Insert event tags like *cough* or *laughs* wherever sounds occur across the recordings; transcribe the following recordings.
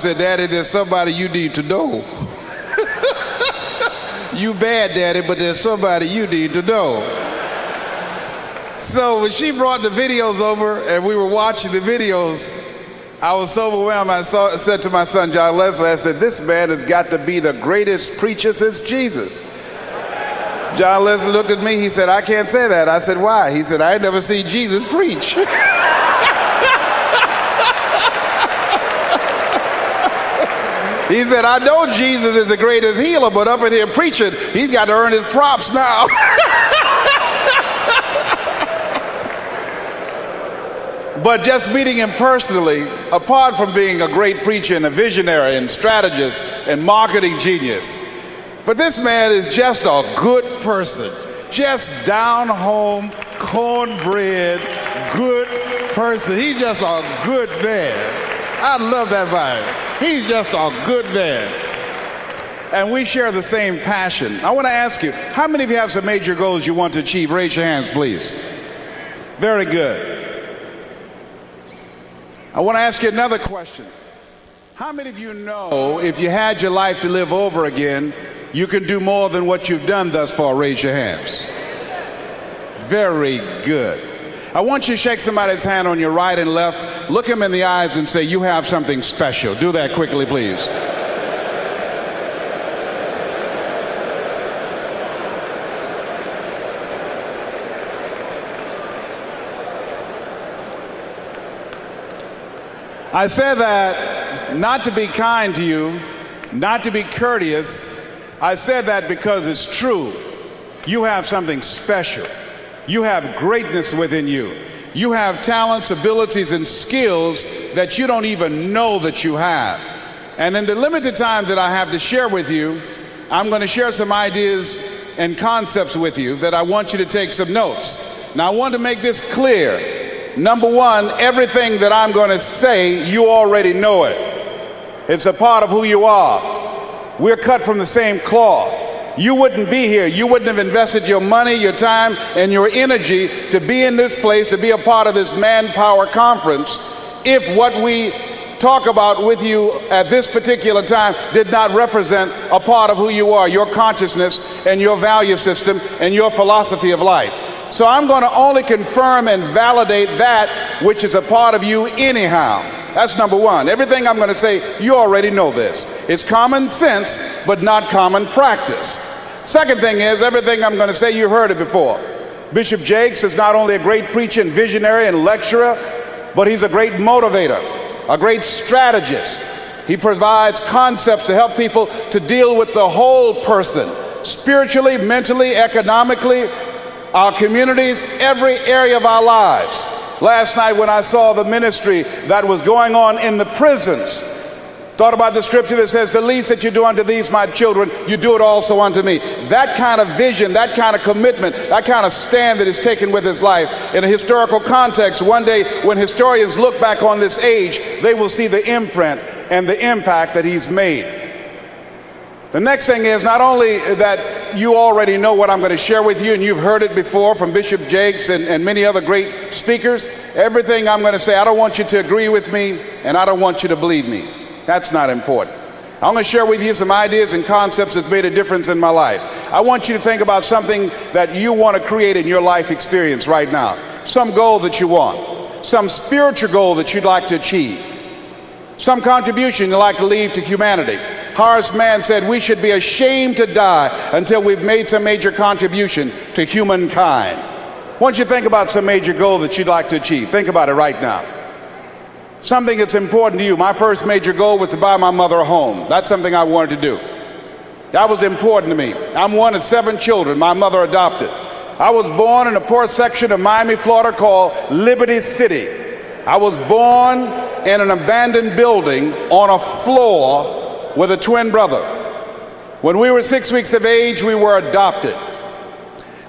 said, Daddy, there's somebody you need to know. *laughs* you bad, Daddy, but there's somebody you need to know. So when she brought the videos over and we were watching the videos, I was so overwhelmed. I saw, said to my son, John Leslie, I said, this man has got to be the greatest preacher since Jesus. John Leslie looked at me. He said, I can't say that. I said, why? He said, I never seen Jesus preach. *laughs* He said, I know Jesus is the greatest healer, but up in here preaching, he's got to earn his props now. *laughs* but just meeting him personally, apart from being a great preacher and a visionary and strategist and marketing genius, but this man is just a good person, just down home, cornbread, good person. He's just a good man. I love that vibe. He's just a good man. And we share the same passion. I want to ask you, how many of you have some major goals you want to achieve? Raise your hands, please. Very good. I want to ask you another question. How many of you know if you had your life to live over again, you can do more than what you've done thus far? Raise your hands. Very good. I want you to shake somebody's hand on your right and left, look him in the eyes and say, You have something special. Do that quickly, please. I say that not to be kind to you, not to be courteous. I said that because it's true. You have something special. You have greatness within you. You have talents, abilities, and skills that you don't even know that you have. And in the limited time that I have to share with you, I'm going to share some ideas and concepts with you that I want you to take some notes. Now, I want to make this clear. Number one, everything that I'm going to say, you already know it. It's a part of who you are. We're cut from the same cloth you wouldn't be here. You wouldn't have invested your money, your time, and your energy to be in this place, to be a part of this manpower conference, if what we talk about with you at this particular time did not represent a part of who you are, your consciousness and your value system and your philosophy of life. So I'm going to only confirm and validate that which is a part of you anyhow. That's number one. Everything I'm going to say, you already know this. It's common sense, but not common practice. Second thing is, everything I'm going to say, you heard it before. Bishop Jakes is not only a great preacher and visionary and lecturer, but he's a great motivator, a great strategist. He provides concepts to help people to deal with the whole person, spiritually, mentally, economically, our communities, every area of our lives. Last night, when I saw the ministry that was going on in the prisons, Thought about the scripture that says, The least that you do unto these, my children, you do it also unto me. That kind of vision, that kind of commitment, that kind of stand that is taken with his life in a historical context. One day, when historians look back on this age, they will see the imprint and the impact that he's made. The next thing is not only that you already know what I'm going to share with you, and you've heard it before from Bishop Jakes and, and many other great speakers, everything I'm going to say, I don't want you to agree with me, and I don't want you to believe me. That's not important. I'm going to share with you some ideas and concepts that's made a difference in my life. I want you to think about something that you want to create in your life experience right now. Some goal that you want. Some spiritual goal that you'd like to achieve. Some contribution you'd like to leave to humanity. Horace Mann said we should be ashamed to die until we've made some major contribution to humankind. Don't you think about some major goal that you'd like to achieve? Think about it right now. Something that's important to you. My first major goal was to buy my mother a home. That's something I wanted to do. That was important to me. I'm one of seven children my mother adopted. I was born in a poor section of Miami, Florida called Liberty City. I was born in an abandoned building on a floor with a twin brother. When we were six weeks of age, we were adopted.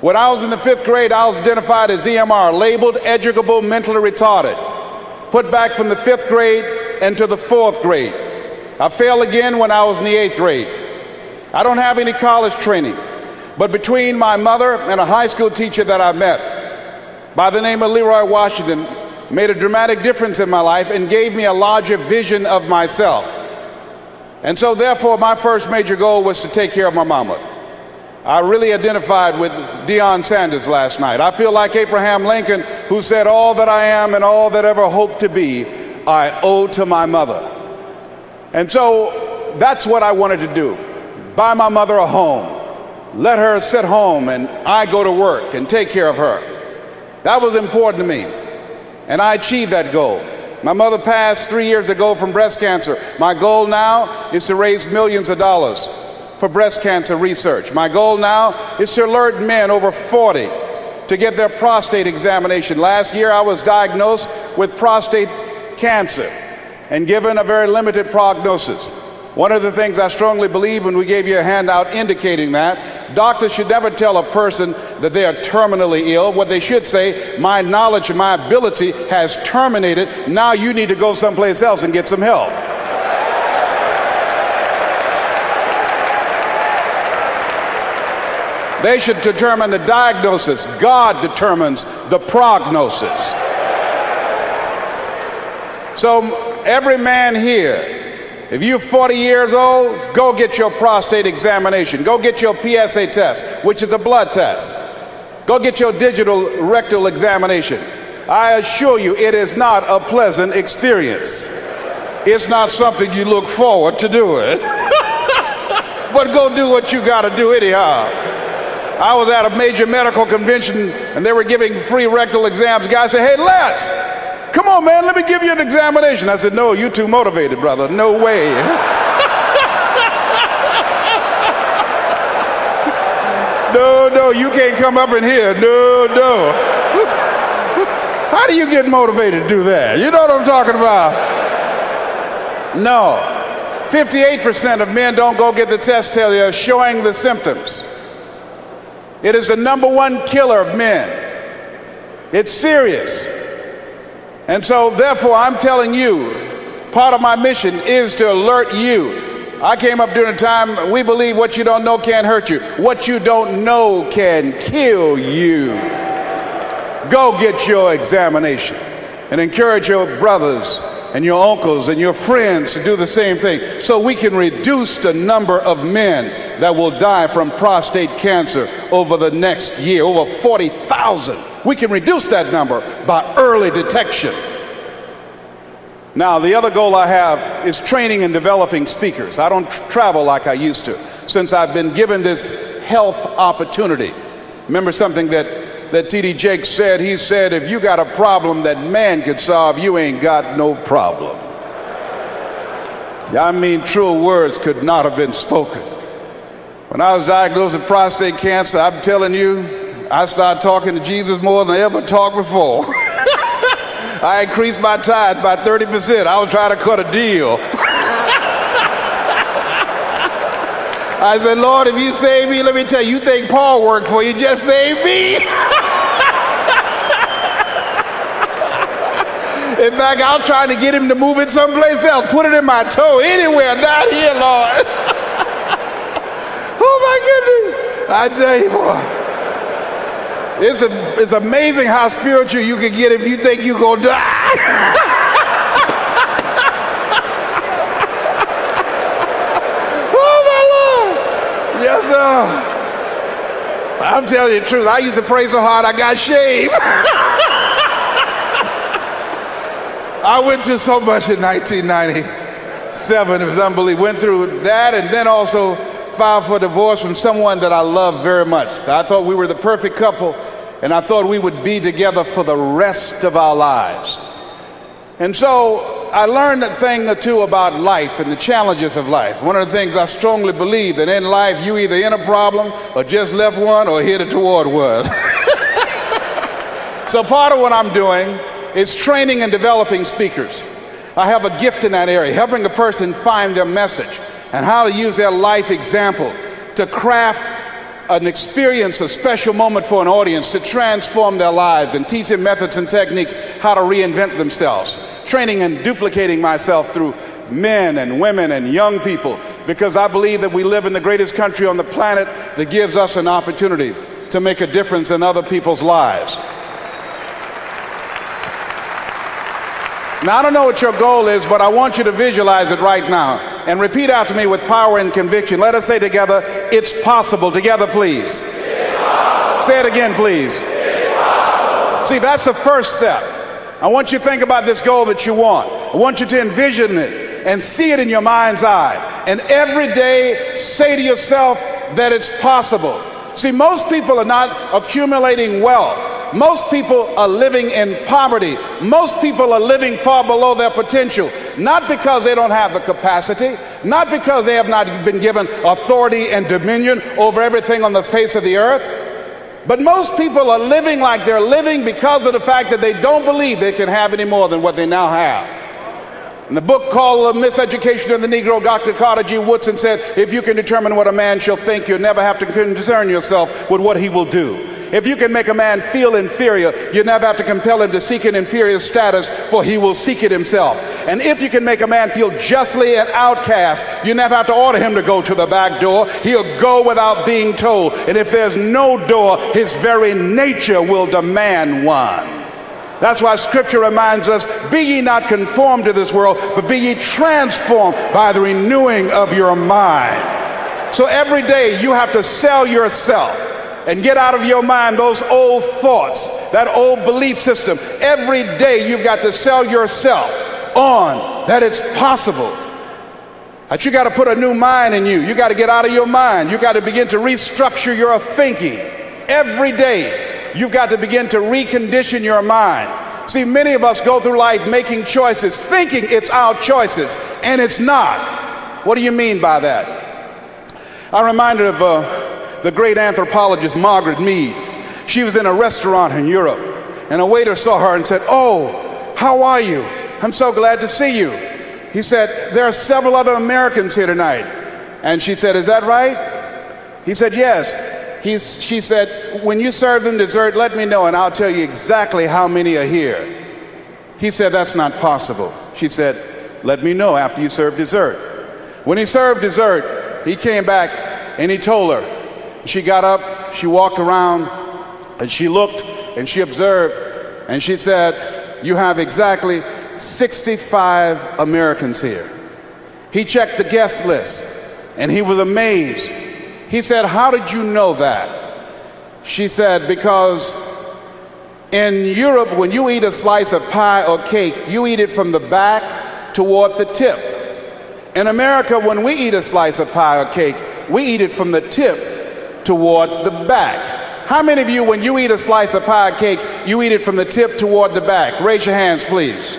When I was in the fifth grade, I was identified as EMR, labeled educable mentally retarded put back from the fifth grade into the fourth grade. I failed again when I was in the eighth grade. I don't have any college training, but between my mother and a high school teacher that I met by the name of Leroy Washington made a dramatic difference in my life and gave me a larger vision of myself. And so, therefore, my first major goal was to take care of my mama. I really identified with Deion Sanders last night. I feel like Abraham Lincoln, who said, All that I am and all that ever hope to be, I owe to my mother. And so that's what I wanted to do buy my mother a home, let her sit home, and I go to work and take care of her. That was important to me. And I achieved that goal. My mother passed three years ago from breast cancer. My goal now is to raise millions of dollars for breast cancer research. My goal now is to alert men over 40 to get their prostate examination. Last year, I was diagnosed with prostate cancer and given a very limited prognosis. One of the things I strongly believe when we gave you a handout indicating that, doctors should never tell a person that they are terminally ill. What they should say, my knowledge and my ability has terminated. Now you need to go someplace else and get some help. They should determine the diagnosis. God determines the prognosis. So every man here if you're 40 years old, go get your prostate examination. Go get your PSA test, which is a blood test. Go get your digital rectal examination. I assure you, it is not a pleasant experience. It's not something you look forward to doing. *laughs* but go do what you got to do anyhow. I was at a major medical convention and they were giving free rectal exams. The guy said, Hey, Les, Come on, man, let me give you an examination. I said, No, you too motivated, brother. No way. *laughs* no, no, you can't come up in here. No, no. How do you get motivated to do that? You know what I'm talking about? No. 58% of men don't go get the test till they're showing the symptoms. It is the number one killer of men. It's serious. And so, therefore, I'm telling you, part of my mission is to alert you. I came up during a time, we believe what you don't know can't hurt you. What you don't know can kill you. Go get your examination and encourage your brothers and your uncles and your friends to do the same thing so we can reduce the number of men that will die from prostate cancer over the next year, over 40,000. We can reduce that number by early detection. Now, the other goal I have is training and developing speakers. I don't tr- travel like I used to since I've been given this health opportunity. Remember something that, that T.D. Jakes said? He said, if you got a problem that man could solve, you ain't got no problem. I mean, truer words could not have been spoken. When I was diagnosed with prostate cancer, I'm telling you, I started talking to Jesus more than I ever talked before. *laughs* I increased my tithes by 30%. I was trying to cut a deal. *laughs* I said, Lord, if you save me, let me tell you, you think Paul worked for you, just save me. *laughs* in fact, I'm trying to get him to move it someplace else, put it in my toe, anywhere, not here, Lord. *laughs* oh my goodness. I tell you, boy. It's, a, it's amazing how spiritual you can get if you think you're going to die. *laughs* oh. Yes, sir. I'm telling you the truth. I used to pray so hard I got shaved. *laughs* I went through so much in 1997. It was unbelievable. Went through that and then also filed for divorce from someone that I love very much. I thought we were the perfect couple and I thought we would be together for the rest of our lives. And so I learned a thing or two about life and the challenges of life. One of the things I strongly believe that in life you either in a problem or just left one or headed toward one. *laughs* so part of what I'm doing is training and developing speakers. I have a gift in that area, helping a person find their message and how to use their life example to craft an experience, a special moment for an audience to transform their lives and teach them methods and techniques how to reinvent themselves. Training and duplicating myself through men and women and young people because I believe that we live in the greatest country on the planet that gives us an opportunity to make a difference in other people's lives. Now, I don't know what your goal is, but I want you to visualize it right now. and repeat after me with power and conviction. Let us say together, it's possible. Together, please. Say it again, please. See, that's the first step. I want you to think about this goal that you want. I want you to envision it and see it in your mind's eye. And every day say to yourself that it's possible. See, most people are not accumulating wealth. Most people are living in poverty. Most people are living far below their potential, not because they don't have the capacity, not because they have not been given authority and dominion over everything on the face of the earth. But most people are living like they're living because of the fact that they don't believe they can have any more than what they now have. In the book called The Miseducation of the Negro, Dr. Carter G. Woodson said, if you can determine what a man shall think, you'll never have to concern yourself with what he will do. If you can make a man feel inferior, you never have to compel him to seek an inferior status, for he will seek it himself. And if you can make a man feel justly an outcast, you never have to order him to go to the back door. He'll go without being told. And if there's no door, his very nature will demand one. That's why scripture reminds us, be ye not conformed to this world, but be ye transformed by the renewing of your mind. So every day you have to sell yourself and get out of your mind those old thoughts, that old belief system. Every day you've got to sell yourself on that it's possible. That you got to put a new mind in you. You got to get out of your mind. You got to begin to restructure your thinking. Every day you've got to begin to recondition your mind. See, many of us go through life making choices, thinking it's our choices, and it's not. What do you mean by that? I'm reminded of uh, the great anthropologist Margaret Mead. She was in a restaurant in Europe, and a waiter saw her and said, Oh, how are you? I'm so glad to see you. He said, There are several other Americans here tonight. And she said, Is that right? He said, Yes. He's, she said, When you serve them dessert, let me know, and I'll tell you exactly how many are here. He said, That's not possible. She said, Let me know after you serve dessert. When he served dessert, he came back and he told her, she got up, she walked around, and she looked and she observed, and she said, You have exactly 65 Americans here. He checked the guest list and he was amazed. He said, How did you know that? She said, Because in Europe, when you eat a slice of pie or cake, you eat it from the back toward the tip. In America, when we eat a slice of pie or cake, we eat it from the tip toward the back. How many of you, when you eat a slice of pie cake, you eat it from the tip toward the back? Raise your hands, please.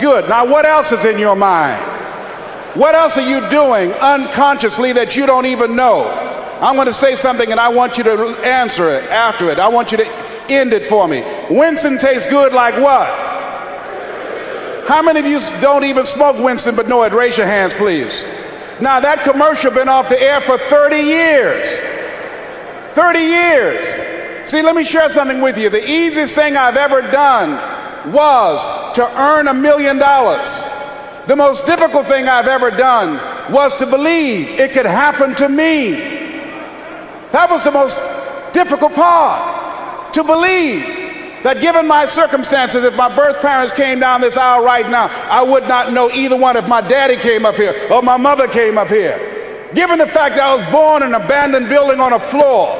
Good. Now, what else is in your mind? What else are you doing unconsciously that you don't even know? I'm going to say something and I want you to answer it after it. I want you to end it for me. Winston tastes good like what? How many of you don't even smoke Winston but know it? Raise your hands, please. Now, that commercial been off the air for 30 years. 30 years. See, let me share something with you. The easiest thing I've ever done was to earn a million dollars. The most difficult thing I've ever done was to believe it could happen to me. That was the most difficult part. To believe that given my circumstances, if my birth parents came down this aisle right now, I would not know either one if my daddy came up here or my mother came up here. Given the fact that I was born in an abandoned building on a floor,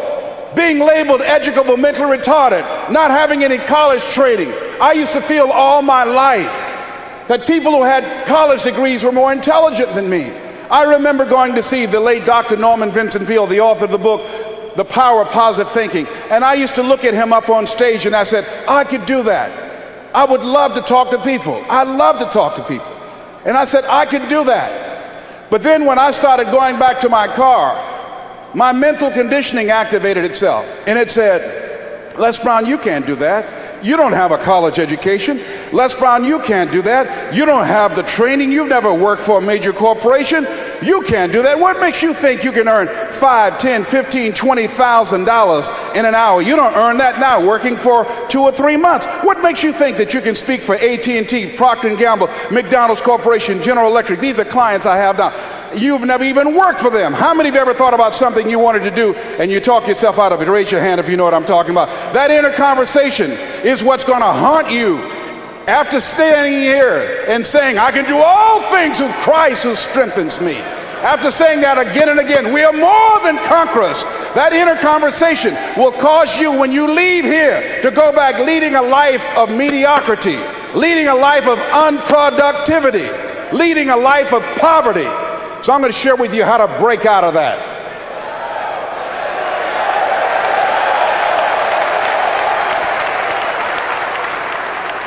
being labeled educable, mentally retarded, not having any college training, I used to feel all my life that people who had college degrees were more intelligent than me. I remember going to see the late Dr. Norman Vincent Peale, the author of the book, The Power of Positive Thinking. And I used to look at him up on stage and I said, I could do that. I would love to talk to people. I love to talk to people. And I said, I could do that. But then when I started going back to my car, my mental conditioning activated itself and it said, Les Brown, you can't do that. You don't have a college education. Les Brown, you can't do that. You don't have the training. You've never worked for a major corporation. You can't do that. What makes you think you can earn five, ten, fifteen, twenty thousand dollars in an hour? You don't earn that now working for two or three months. What makes you think that you can speak for AT&T, Procter & Gamble, McDonald's Corporation, General Electric? These are clients I have now. You've never even worked for them. How many of you ever thought about something you wanted to do and you talk yourself out of it? Raise your hand if you know what I'm talking about. That inner conversation is what's going to haunt you after standing here and saying, I can do all things through Christ who strengthens me, after saying that again and again, we are more than conquerors. That inner conversation will cause you, when you leave here, to go back leading a life of mediocrity, leading a life of unproductivity, leading a life of poverty. So I'm going to share with you how to break out of that.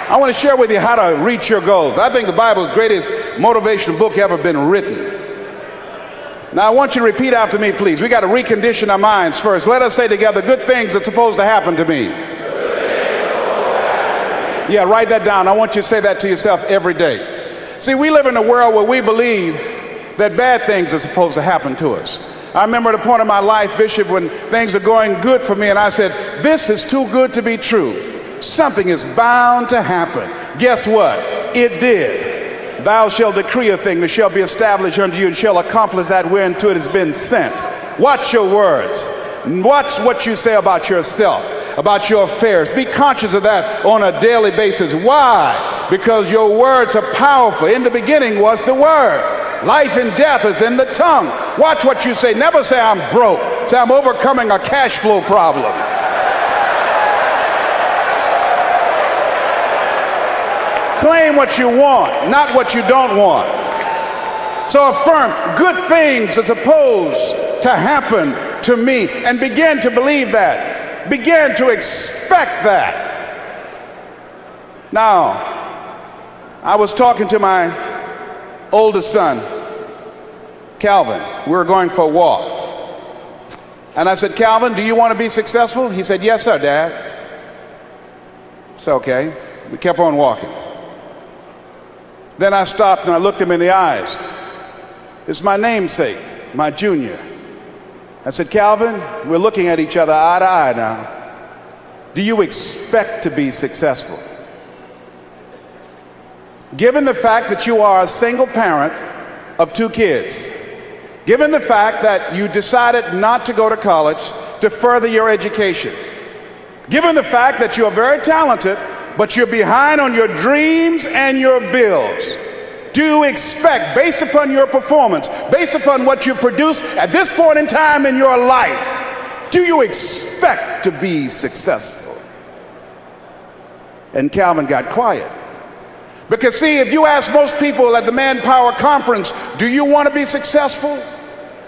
I want to share with you how to reach your goals. I think the Bible is the greatest motivational book ever been written. Now, I want you to repeat after me, please. We got to recondition our minds first. Let us say together good things that's supposed to happen to me. Yeah, write that down. I want you to say that to yourself every day. See, we live in a world where we believe that bad things are supposed to happen to us. I remember at a point in my life, Bishop, when things are going good for me, and I said, This is too good to be true. Something is bound to happen. Guess what? It did. Thou shalt decree a thing that shall be established unto you and shall accomplish that whereunto it has been sent. Watch your words. Watch what you say about yourself, about your affairs. Be conscious of that on a daily basis. Why? Because your words are powerful. In the beginning was the word. Life and death is in the tongue. Watch what you say. Never say I'm broke. Say I'm overcoming a cash flow problem. Claim what you want, not what you don't want. So affirm good things as opposed to happen to me and begin to believe that. Begin to expect that. Now, I was talking to my oldest son, Calvin. We were going for a walk. And I said, Calvin, do you want to be successful? He said, Yes, sir, Dad. It's okay. We kept on walking. Then I stopped and I looked him in the eyes. It's my namesake, my junior. I said, Calvin, we're looking at each other eye to eye now. Do you expect to be successful? Given the fact that you are a single parent of two kids, given the fact that you decided not to go to college to further your education, given the fact that you are very talented but you're behind on your dreams and your bills. Do you expect, based upon your performance, based upon what you produce at this point in time in your life, do you expect to be successful? And Calvin got quiet. Because, see, if you ask most people at the Manpower Conference, do you want to be successful?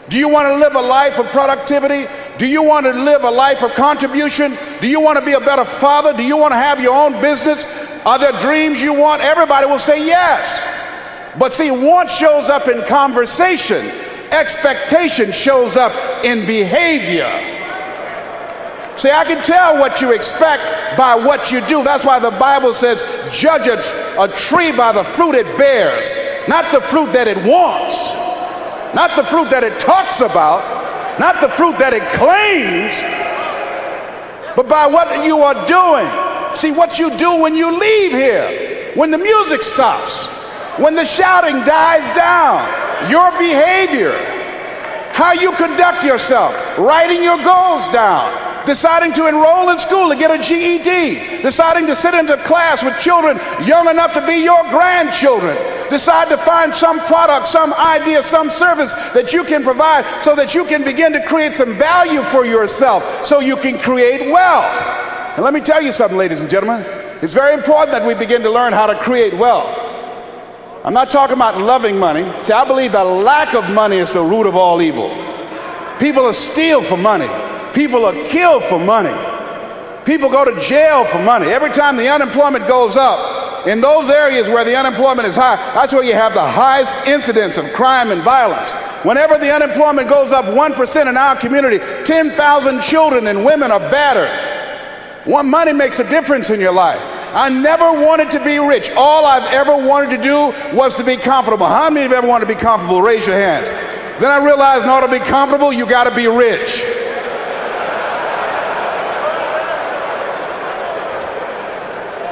Do you want to live a life of productivity? Do you want to live a life of contribution? Do you want to be a better father? Do you want to have your own business? Are there dreams you want? Everybody will say yes. But see, want shows up in conversation, expectation shows up in behavior. See, I can tell what you expect by what you do. That's why the Bible says, judge a, a tree by the fruit it bears, not the fruit that it wants, not the fruit that it talks about, not the fruit that it claims, but by what you are doing. See what you do when you leave here, when the music stops, when the shouting dies down, your behavior, how you conduct yourself, writing your goals down, deciding to enroll in school to get a GED, deciding to sit into class with children young enough to be your grandchildren, decide to find some product, some idea, some service that you can provide so that you can begin to create some value for yourself so you can create wealth. And let me tell you something, ladies and gentlemen. It's very important that we begin to learn how to create wealth. I'm not talking about loving money. See, I believe the lack of money is the root of all evil. People are steal for money. People are killed for money. People go to jail for money. Every time the unemployment goes up, in those areas where the unemployment is high, that's where you have the highest incidence of crime and violence. Whenever the unemployment goes up 1% in our community, 10,000 children and women are battered. One money makes a difference in your life. I never wanted to be rich. All I've ever wanted to do was to be comfortable. How many of you ever wanted to be comfortable? Raise your hands. Then I realized in order to be comfortable, you got to be rich.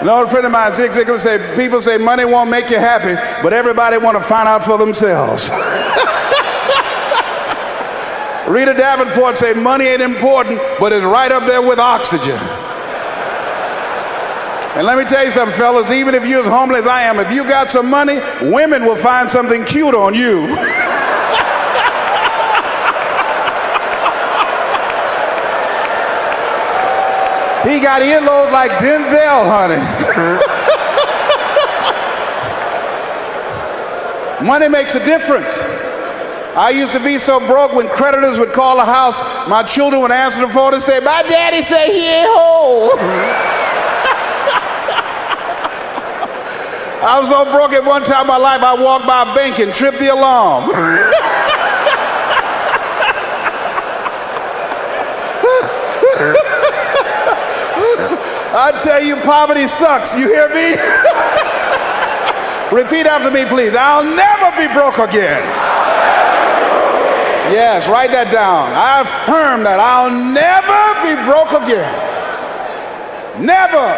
An old friend of mine, Zig Ziglar, said, people say money won't make you happy, but everybody want to find out for themselves. *laughs* Rita Davenport said money ain't important, but it's right up there with oxygen. And let me tell you something, fellas, even if you're as homeless as I am, if you got some money, women will find something cute on you. *laughs* he got earlobes like Denzel, honey. *laughs* Money makes a difference. I used to be so broke when creditors would call the house, my children would answer the phone and say, My daddy say he ain't home. *laughs* I was so broke at one time in my life, I walked by a bank and tripped the alarm. *laughs* I tell you, poverty sucks. You hear me? *laughs* Repeat after me, please. I'll never be broke again. Yes, write that down. I affirm that I'll never be broke again. Never.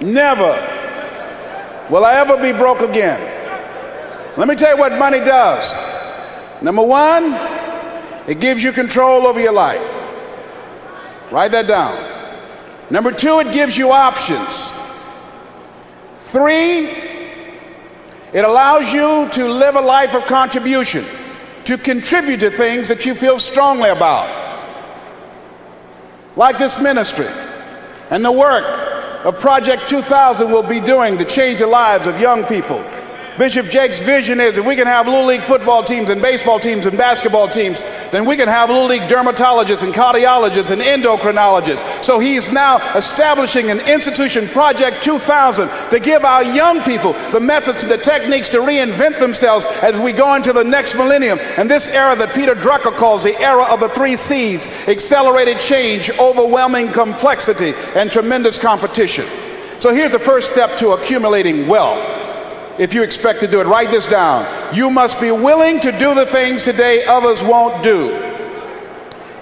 Never will I ever be broke again. Let me tell you what money does. Number one, it gives you control over your life. Write that down. Number two, it gives you options. Three, it allows you to live a life of contribution, to contribute to things that you feel strongly about, like this ministry and the work of Project 2000 will be doing to change the lives of young people Bishop Jakes' vision is if we can have Little League football teams and baseball teams and basketball teams, then we can have Little League dermatologists and cardiologists and endocrinologists. So he's now establishing an institution, Project 2000, to give our young people the methods and the techniques to reinvent themselves as we go into the next millennium. And this era that Peter Drucker calls the era of the three C's accelerated change, overwhelming complexity, and tremendous competition. So here's the first step to accumulating wealth if you expect to do it. Write this down. You must be willing to do the things today others won't do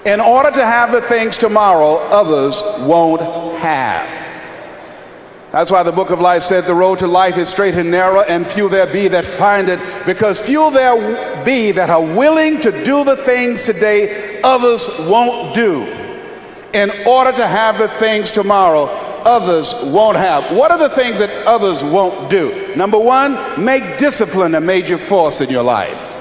in order to have the things tomorrow others won't have. That's why the book of life said the road to life is straight and narrow, and few there be that find it, because few there be that are willing to do the things today others won't do in order to have the things tomorrow others won't have. What are the things that others won't do? Number one, make discipline a major force in your life.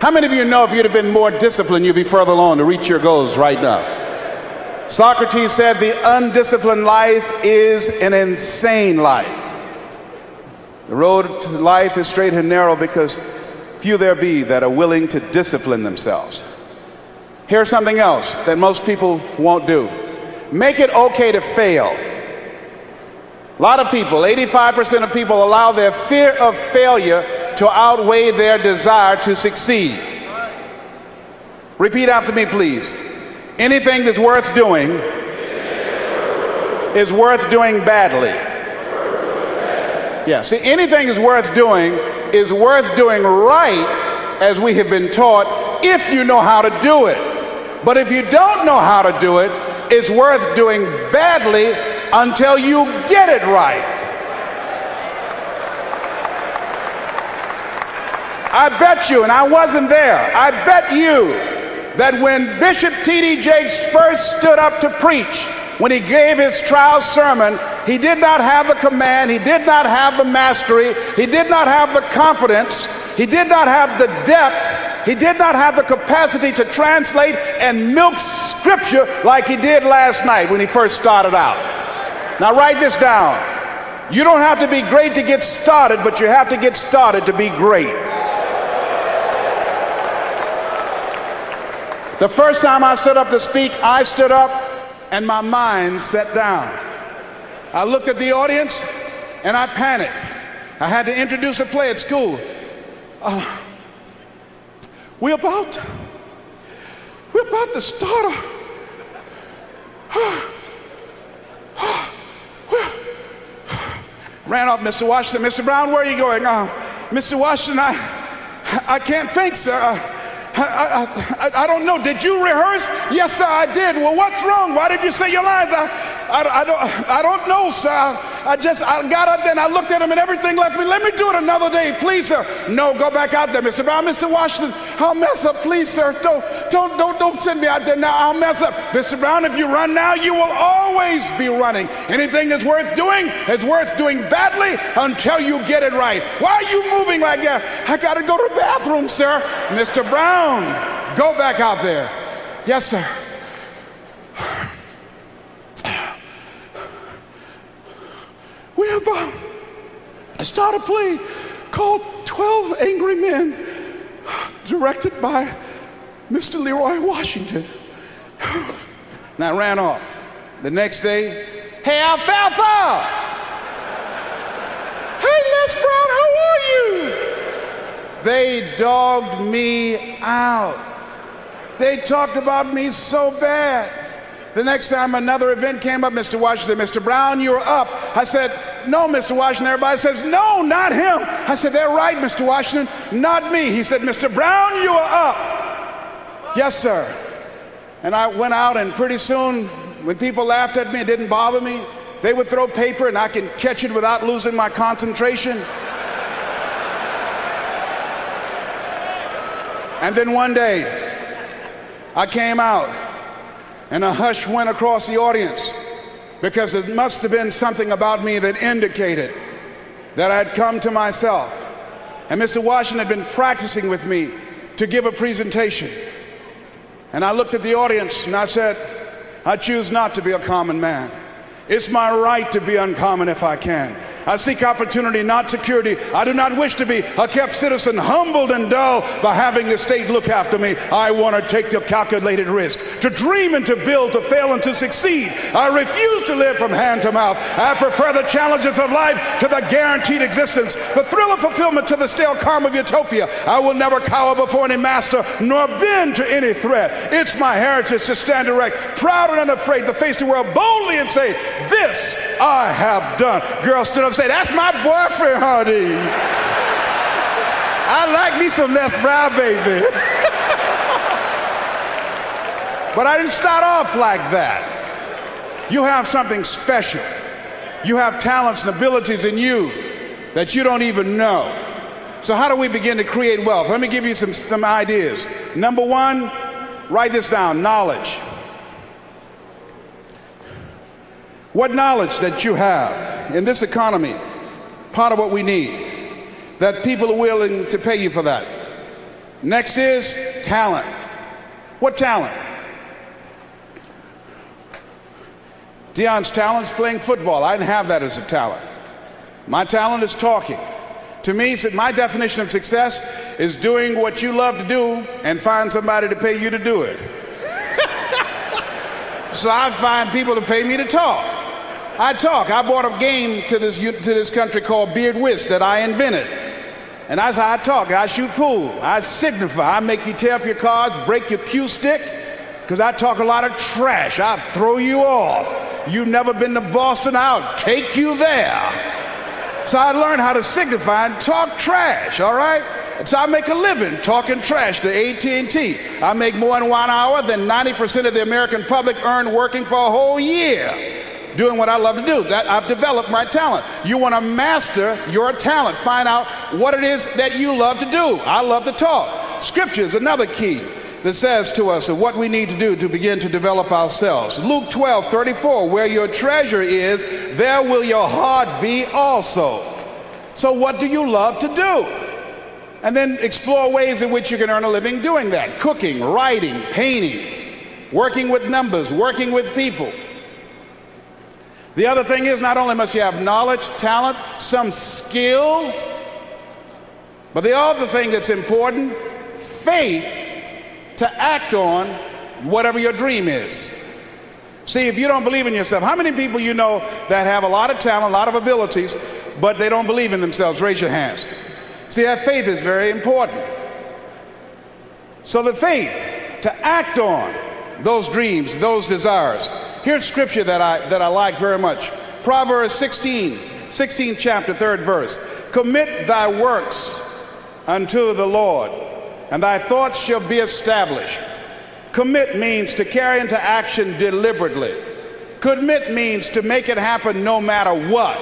How many of you know if you'd have been more disciplined, you'd be further along to reach your goals right now? Socrates said the undisciplined life is an insane life. The road to life is straight and narrow because few there be that are willing to discipline themselves. Here's something else that most people won't do make it okay to fail. A lot of people, 85% of people, allow their fear of failure to outweigh their desire to succeed. Repeat after me, please. Anything that's worth doing is worth doing badly. Yeah, see, anything is worth doing is worth doing right, as we have been taught, if you know how to do it. But if you don't know how to do it, is worth doing badly until you get it right. I bet you, and I wasn't there, I bet you that when Bishop T.D. Jakes first stood up to preach, when he gave his trial sermon, he did not have the command, he did not have the mastery, he did not have the confidence, he did not have the depth he did not have the capacity to translate and milk scripture like he did last night when he first started out. Now, write this down. You don't have to be great to get started, but you have to get started to be great. The first time I stood up to speak, I stood up and my mind sat down. I looked at the audience and I panicked. I had to introduce a play at school. Uh, we're about, we're about to start a, *sighs* ran off Mr. Washington. Mr. Brown, where are you going? Uh, Mr. Washington, I, I can't think, sir. Uh, I, I, I, don't know. Did you rehearse? Yes, sir, I did. Well, what's wrong? Why did you say your lines? I, I, I, don't, I don't know, sir. I just, I got up there and I looked at him and everything left me. Let me do it another day, please, sir. No, go back out there, Mr. Brown. Mr. Washington, I'll mess up, please, sir. Don't, don't, don't, don't send me out there now. I'll mess up. Mr. Brown, if you run now, you will always be running. Anything that's worth doing is worth doing badly until you get it right. Why are you moving like that? I got to go to the bathroom, sir. Mr. Brown, go back out there. Yes, sir. We about to start a play called 12 Angry Men, directed by Mr. Leroy Washington. *sighs* And I ran off. The next day, hey, Alfalfa! Hey, Les Brown, how are you? They dogged me out. They talked about me so bad. The next time another event came up, Mr. Washington said, Mr. Brown, you're up. I said, No, Mr. Washington. Everybody says, No, not him. I said, They're right, Mr. Washington, not me. He said, Mr. Brown, you are up. Yes, sir. And I went out, and pretty soon, when people laughed at me, it didn't bother me. They would throw paper, and I can catch it without losing my concentration. And then one day, I came out, and a hush went across the audience because it must have been something about me that indicated that I had come to myself. And Mr. Washington had been practicing with me to give a presentation. And I looked at the audience and I said, I choose not to be a common man. It's my right to be uncommon if I can. I seek opportunity, not security. I do not wish to be a kept citizen, humbled and dull by having the state look after me. I want to take the calculated risk, to dream and to build, to fail and to succeed. I refuse to live from hand to mouth. I prefer the challenges of life to the guaranteed existence, the thrill of fulfillment to the stale calm of utopia. I will never cower before any master, nor bend to any threat. It's my heritage to stand erect, proud and unafraid, to face the world boldly and say, This I have done. Girl stood up say, That's my boyfriend, honey. I like me some Les Brown, baby. *laughs* but I didn't start off like that. You have something special. You have talents and abilities in you that you don't even know. So, how do we begin to create wealth? Let me give you some, some ideas. Number one, write this down knowledge. What knowledge that you have in this economy, part of what we need, that people are willing to pay you for that. Next is talent. What talent? Deion's talent is playing football. I didn't have that as a talent. My talent is talking. To me, my definition of success is doing what you love to do and find somebody to pay you to do it. *laughs* so I find people to pay me to talk. I talk. I brought a game to this, to this country called Bid Whist that I invented. And that's how I talk. I shoot pool. I signify. I make you tear up your cards, break your cue stick, because I talk a lot of trash. I throw you off. You've never been to Boston, I'll take you there. So I learned how to signify and talk trash, all right? So I make a living talking trash to AT&T. I make more in one hour than 90% of the American public earn working for a whole year doing what I love to do. That I've developed my talent. You want to master your talent. Find out what it is that you love to do. I love to talk. Scripture is another key that says to us what we need to do to begin to develop ourselves. Luke 12, 34, where your treasure is, there will your heart be also. So, what do you love to do? And then explore ways in which you can earn a living doing that cooking, writing, painting, working with numbers, working with people. The other thing is, not only must you have knowledge, talent, some skill, but the other thing that's important faith to act on whatever your dream is. See, if you don't believe in yourself, how many people you know that have a lot of talent, a lot of abilities, but they don't believe in themselves? Raise your hands. See, that faith is very important. So, the faith to act on those dreams, those desires. Here's scripture that I, that I like very much Proverbs 16, 16 chapter, third verse. Commit thy works unto the Lord, and thy thoughts shall be established. Commit means to carry into action deliberately. Commit means to make it happen no matter what.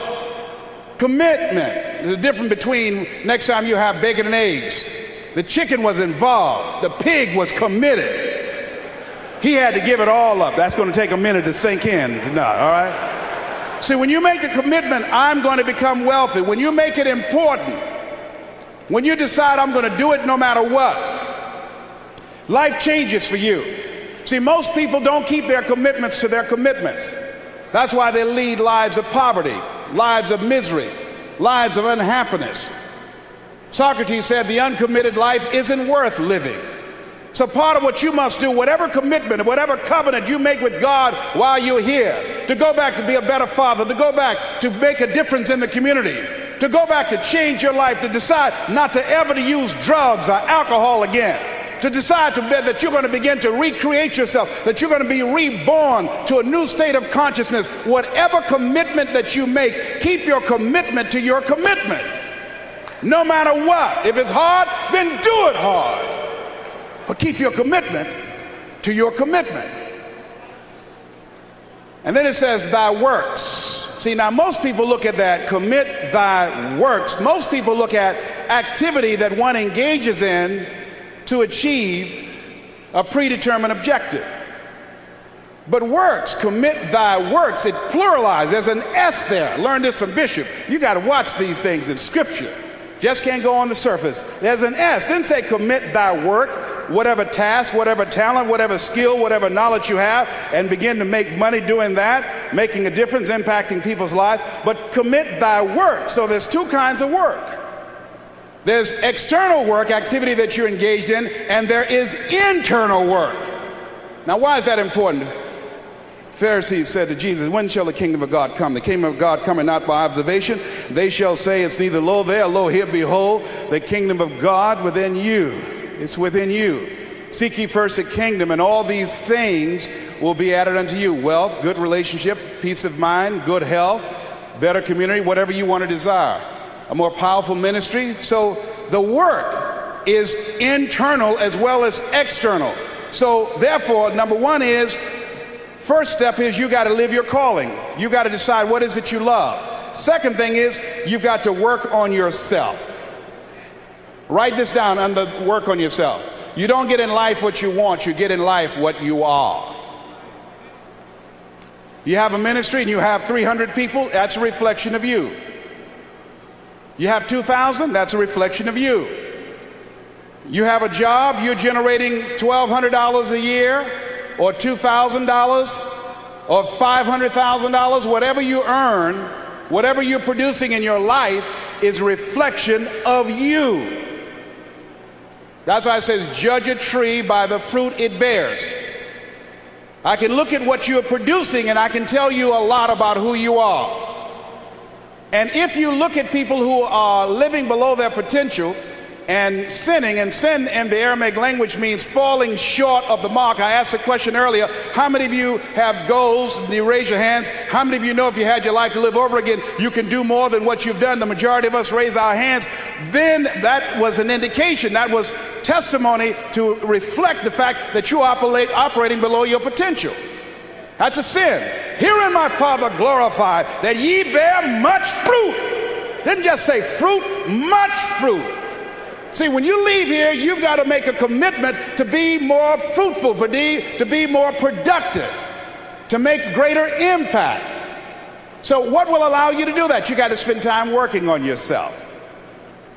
Commitment. A difference between next time you have bacon and eggs. The chicken was involved, the pig was committed. He had to give it all up. That's going to take a minute to sink in tonight, all right? See, when you make a commitment, I'm going to become wealthy, when you make it important, when you decide I'm going to do it no matter what, life changes for you. See, most people don't keep their commitments to their commitments. That's why they lead lives of poverty, lives of misery, lives of unhappiness. Socrates said the uncommitted life isn't worth living. So, part of what you must do, whatever commitment, whatever covenant you make with God while you're here, to go back to be a better father, to go back to make a difference in the community, to go back to change your life, to decide not to ever to use drugs or alcohol again, to decide to be, that you're going to begin to recreate yourself, that you're going to be reborn to a new state of consciousness. Whatever commitment that you make, keep your commitment to your commitment. No matter what. If it's hard, then do it hard. But keep your commitment to your commitment. And then it says, thy works. See, now most people look at that, commit thy works. Most people look at activity that one engages in to achieve a predetermined objective. But works, commit thy works, it pluralizes. There's an S there. Learn this from Bishop. You got to watch these things in Scripture. Just can't go on the surface. There's an S. Didn't say commit thy work, whatever task, whatever talent, whatever skill, whatever knowledge you have, and begin to make money doing that, making a difference, impacting people's lives. But commit thy work. So there's two kinds of work. There's external work, activity that you're engaged in, and there is internal work. Now, why is that important? Pharisees said to Jesus, When shall the kingdom of God come? The kingdom of God coming not by observation. They shall say, It's neither lo there, lo here, behold, the kingdom of God within you. It's within you. Seek ye first the kingdom, and all these things will be added unto you wealth, good relationship, peace of mind, good health, better community, whatever you want to desire. A more powerful ministry. So the work is internal as well as external. So, therefore, number one is First step is you got to live your calling. You got to decide what is it you love. Second thing is you've got to work on yourself. Write this down under work on yourself. You don't get in life what you want, you get in life what you are. You have a ministry and you have 300 people, that's a reflection of you. You have 2,000, that's a reflection of you. You have a job, you're generating $1,200 a year, or $2,000 or $500,000, whatever you earn, whatever you're producing in your life is reflection of you. That's why it says, judge a tree by the fruit it bears. I can look at what you're producing and I can tell you a lot about who you are. And if you look at people who are living below their potential, and sinning. And sin in the Aramaic language means falling short of the mark. I asked a question earlier how many of you have goals? You raise your hands. How many of you know if you had your life to live over again, you can do more than what you've done? The majority of us raise our hands. Then that was an indication, that was testimony to reflect the fact that you operate operating below your potential. That's a sin. Herein my Father glorified that ye bear much fruit. Didn't just say fruit, much fruit. See, when you leave here, you've got to make a commitment to be more fruitful, to be, more productive, to make greater impact. So, what will allow you to do that? You got to spend time working on yourself.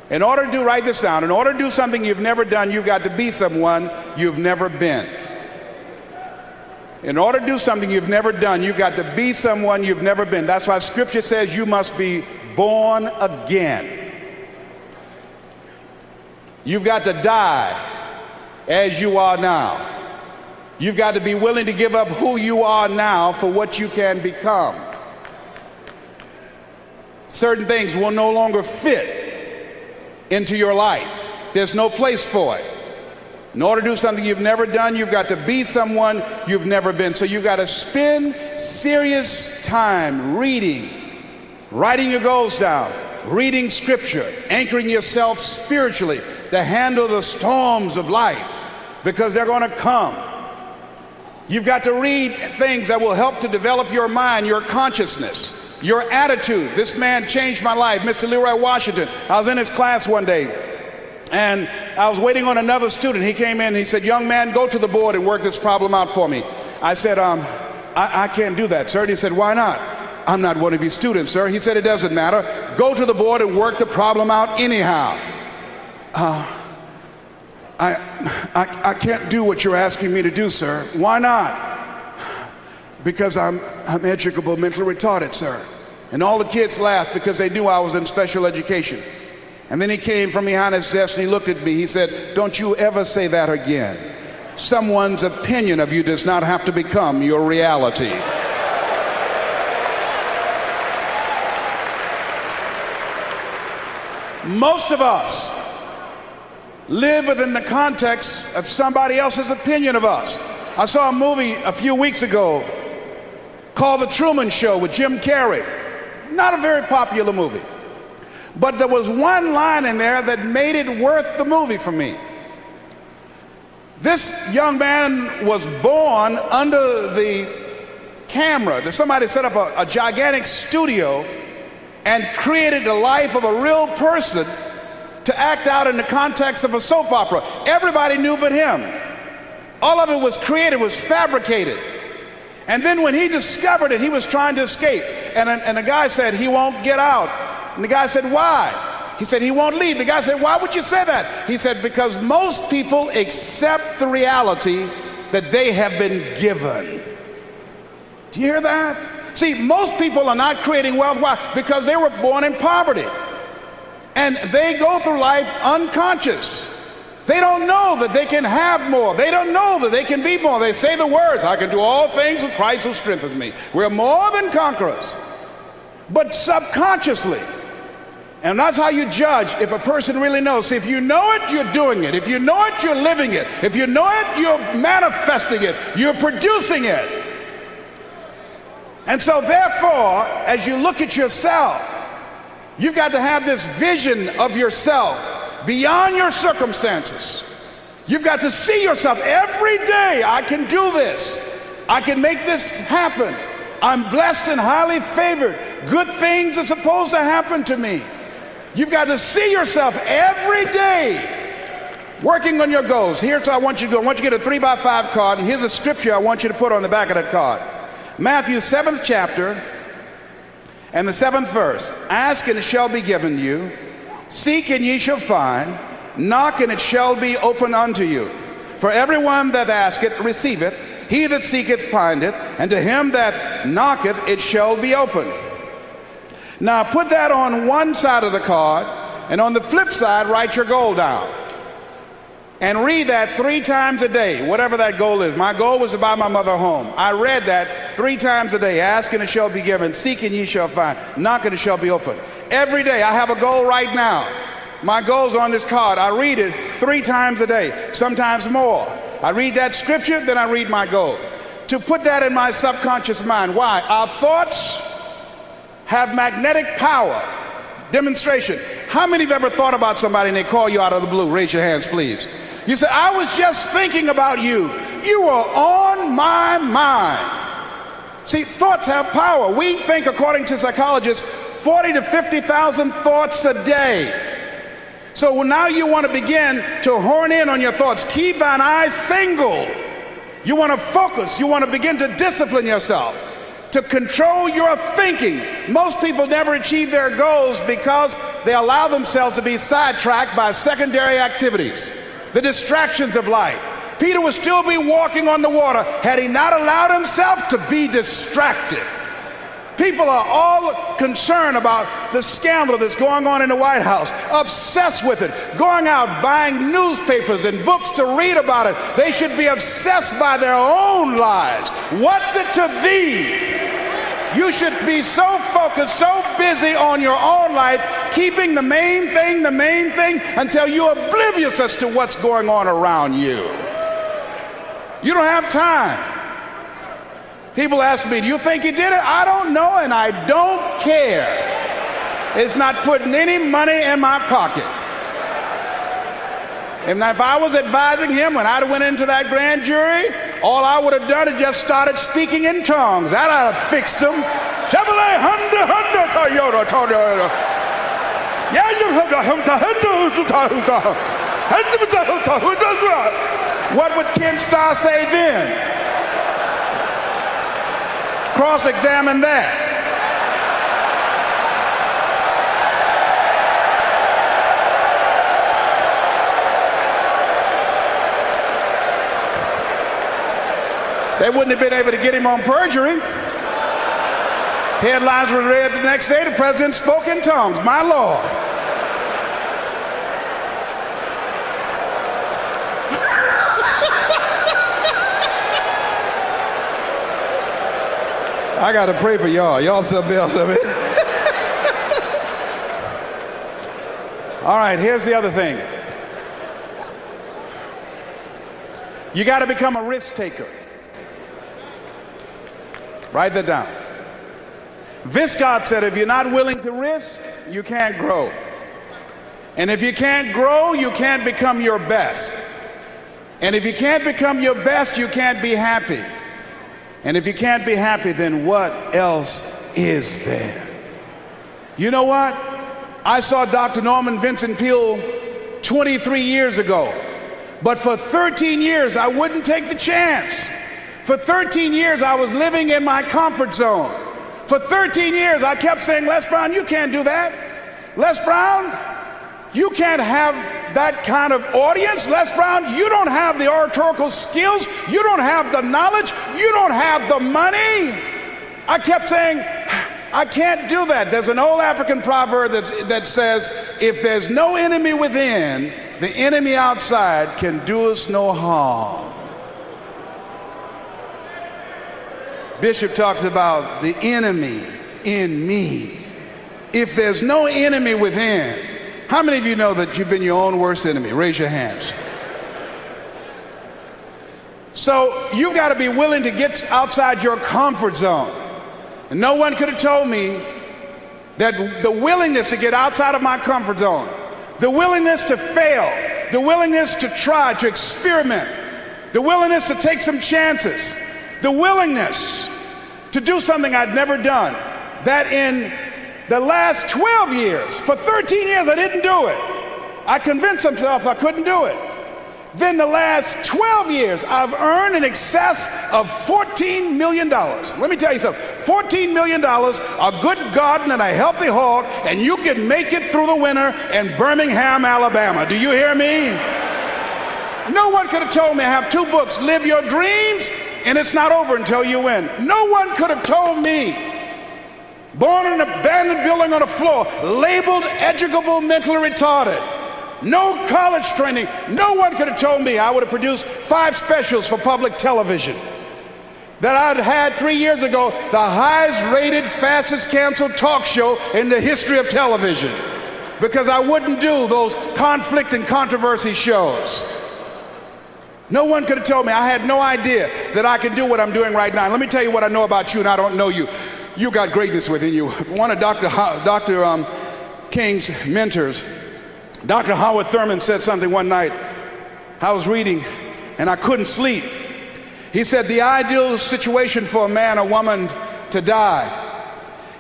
In order to do, write this down, in order to do something you've never done, you've got to be someone you've never been. In order to do something you've never done, you've got to be someone you've never been. That's why scripture says you must be born again. You've got to die as you are now. You've got to be willing to give up who you are now for what you can become. Certain things will no longer fit into your life. There's no place for it. In order to do something you've never done, you've got to be someone you've never been. So you've got to spend serious time reading, writing your goals down, reading scripture, anchoring yourself spiritually to handle the storms of life because they're going to come. You've got to read things that will help to develop your mind, your consciousness. your attitude. This man changed my life, Mr. Leroy Washington. I was in his class one day. And I was waiting on another student. He came in he said, Young man, go to the board and work this problem out for me. I said, um, I, I can't do that, sir. And he said, Why not? I'm not one of your students, sir. He said, It doesn't matter. Go to the board and work the problem out anyhow. Uh, I, I, I can't do what you're asking me to do, sir. Why not? Because I'm, I'm educable, mentally retarded, sir. And all the kids laughed because they knew I was in special education. And then he came from behind his desk and he looked at me. He said, Don't you ever say that again. Someone's opinion of you does not have to become your reality. Most of us live within the context of somebody else's opinion of us. I saw a movie a few weeks ago called The Truman Show with Jim Carrey. Not a very popular movie. But there was one line in there that made it worth the movie for me. This young man was born under the camera that somebody set up a, a gigantic studio and created the life of a real person to act out in the context of a soap opera. Everybody knew but him. All of it was created, was fabricated. And then when he discovered it, he was trying to escape. And, and the guy said, he won't get out. And the guy said, Why? He said, He won't leave. The guy said, Why would you say that? He said, Because most people accept the reality that they have been given. Do you hear that? See, most people are not creating wealth. Why? Because they were born in poverty. And they go through life unconscious. They don't know that they can have more. They don't know that they can be more. They say the words, I can do all things with Christ who strengthens me. We're more than conquerors. But subconsciously, and that's how you judge if a person really knows. See, if you know it, you're doing it. If you know it, you're living it. If you know it, you're manifesting it. You're producing it. And so, therefore, as you look at yourself, you've got to have this vision of yourself beyond your circumstances. You've got to see yourself every day. I can do this. I can make this happen. I'm blessed and highly favored. Good things are supposed to happen to me. You've got to see yourself every day working on your goals. Here's what I want you to do. I want you to get a three by five card, and here's a scripture I want you to put on the back of that card. Matthew 7th chapter and the seventh verse. Ask and it shall be given you. Seek and ye shall find. Knock and it shall be opened unto you. For everyone that asketh receiveth. He that seeketh findeth. And to him that knocketh it shall be opened. Now put that on one side of the card, and on the flip side, write your goal down. And read that three times a day, whatever that goal is. My goal was to buy my mother home. I read that three times a day. Ask and it shall be given. Seek and ye shall find. Knock and it shall be opened. Every day. I have a goal right now. My goal's on this card. I read it three times a day, sometimes more. I read that scripture, then I read my goal. To put that in my subconscious mind. Why? Our thoughts have magnetic power. Demonstration. How many have ever thought about somebody and they call you out of the blue? Raise your hands, please. You say, I was just thinking about you. You were on my mind. See, thoughts have power. We think, according to psychologists, 40 to 50,000 thoughts a day. So now you want to begin to horn in on your thoughts. Keep thine eyes single. You want to focus. You want to begin to discipline yourself to control your thinking. Most people never achieve their goals because they allow themselves to be sidetracked by secondary activities, the distractions of life. Peter would still be walking on the water had he not allowed himself to be distracted. People are all concerned about the scandal that's going on in the White House, obsessed with it, going out buying newspapers and books to read about it. They should be obsessed by their own lives. What's it to thee? You should be so focused, so busy on your own life, keeping the main thing the main thing until you're oblivious as to what's going on around you. You don't have time. People ask me, Do you think he did it? I don't know, and I don't care. It's not putting any money in my pocket. And if I was advising him when I went into that grand jury, all I would have done is just started speaking in tongues. That would have fixed him. Chevrolet, Honda, Honda, Toyota, Toyota. Yeah, you have What would Ken Starr say then? Cross-examine that. They wouldn't have been able to get him on perjury. Headlines were read the next day. The president spoke in tongues. My Lord. I got to pray for y'all. Y'all something else. I mean. All right, here's the other thing. You got to become a risk taker. Write that down. Viscott said if you're not willing to risk, you can't grow. And if you can't grow, you can't become your best. And if you can't become your best, you can't be happy. And if you can't be happy, then what else is there? You know what? I saw Dr. Norman Vincent Peale 23 years ago. But for 13 years, I wouldn't take the chance. For 13 years, I was living in my comfort zone. For 13 years, I kept saying, Les Brown, you can't do that. Les Brown, you can't have that kind of audience. Les Brown, you don't have the oratorical skills. You don't have the knowledge. You don't have the money. I kept saying, I can't do that. There's an old African proverb that, that says, if there's no enemy within, the enemy outside can do us no harm. Bishop talks about the enemy in me. If there's no enemy within, how many of you know that you've been your own worst enemy? Raise your hands. So you've got to be willing to get outside your comfort zone. And no one could have told me that the willingness to get outside of my comfort zone, the willingness to fail, the willingness to try, to experiment, the willingness to take some chances, the willingness to do something I'd never done. That in the last 12 years, for 13 years, I didn't do it. I convinced myself I couldn't do it. Then the last 12 years, I've earned in excess of $14 million. Let me tell you something $14 million, a good garden and a healthy hog, and you can make it through the winter in Birmingham, Alabama. Do you hear me? No one could have told me I have two books Live Your Dreams and it's not over until you win. No one could have told me, born in an abandoned building on a floor, labeled educable mentally retarded, no college training, no one could have told me I would have produced five specials for public television. That I'd had three years ago the highest rated, fastest canceled talk show in the history of television. Because I wouldn't do those conflict and controversy shows. No one could have told me. I had no idea that I could do what I'm doing right now. let me tell you what I know about you, and I don't know you. You got greatness within you. One of Dr. Ho- Dr. Um, King's mentors, Dr. Howard Thurman, said something one night. I was reading, and I couldn't sleep. He said, The ideal situation for a man or woman to die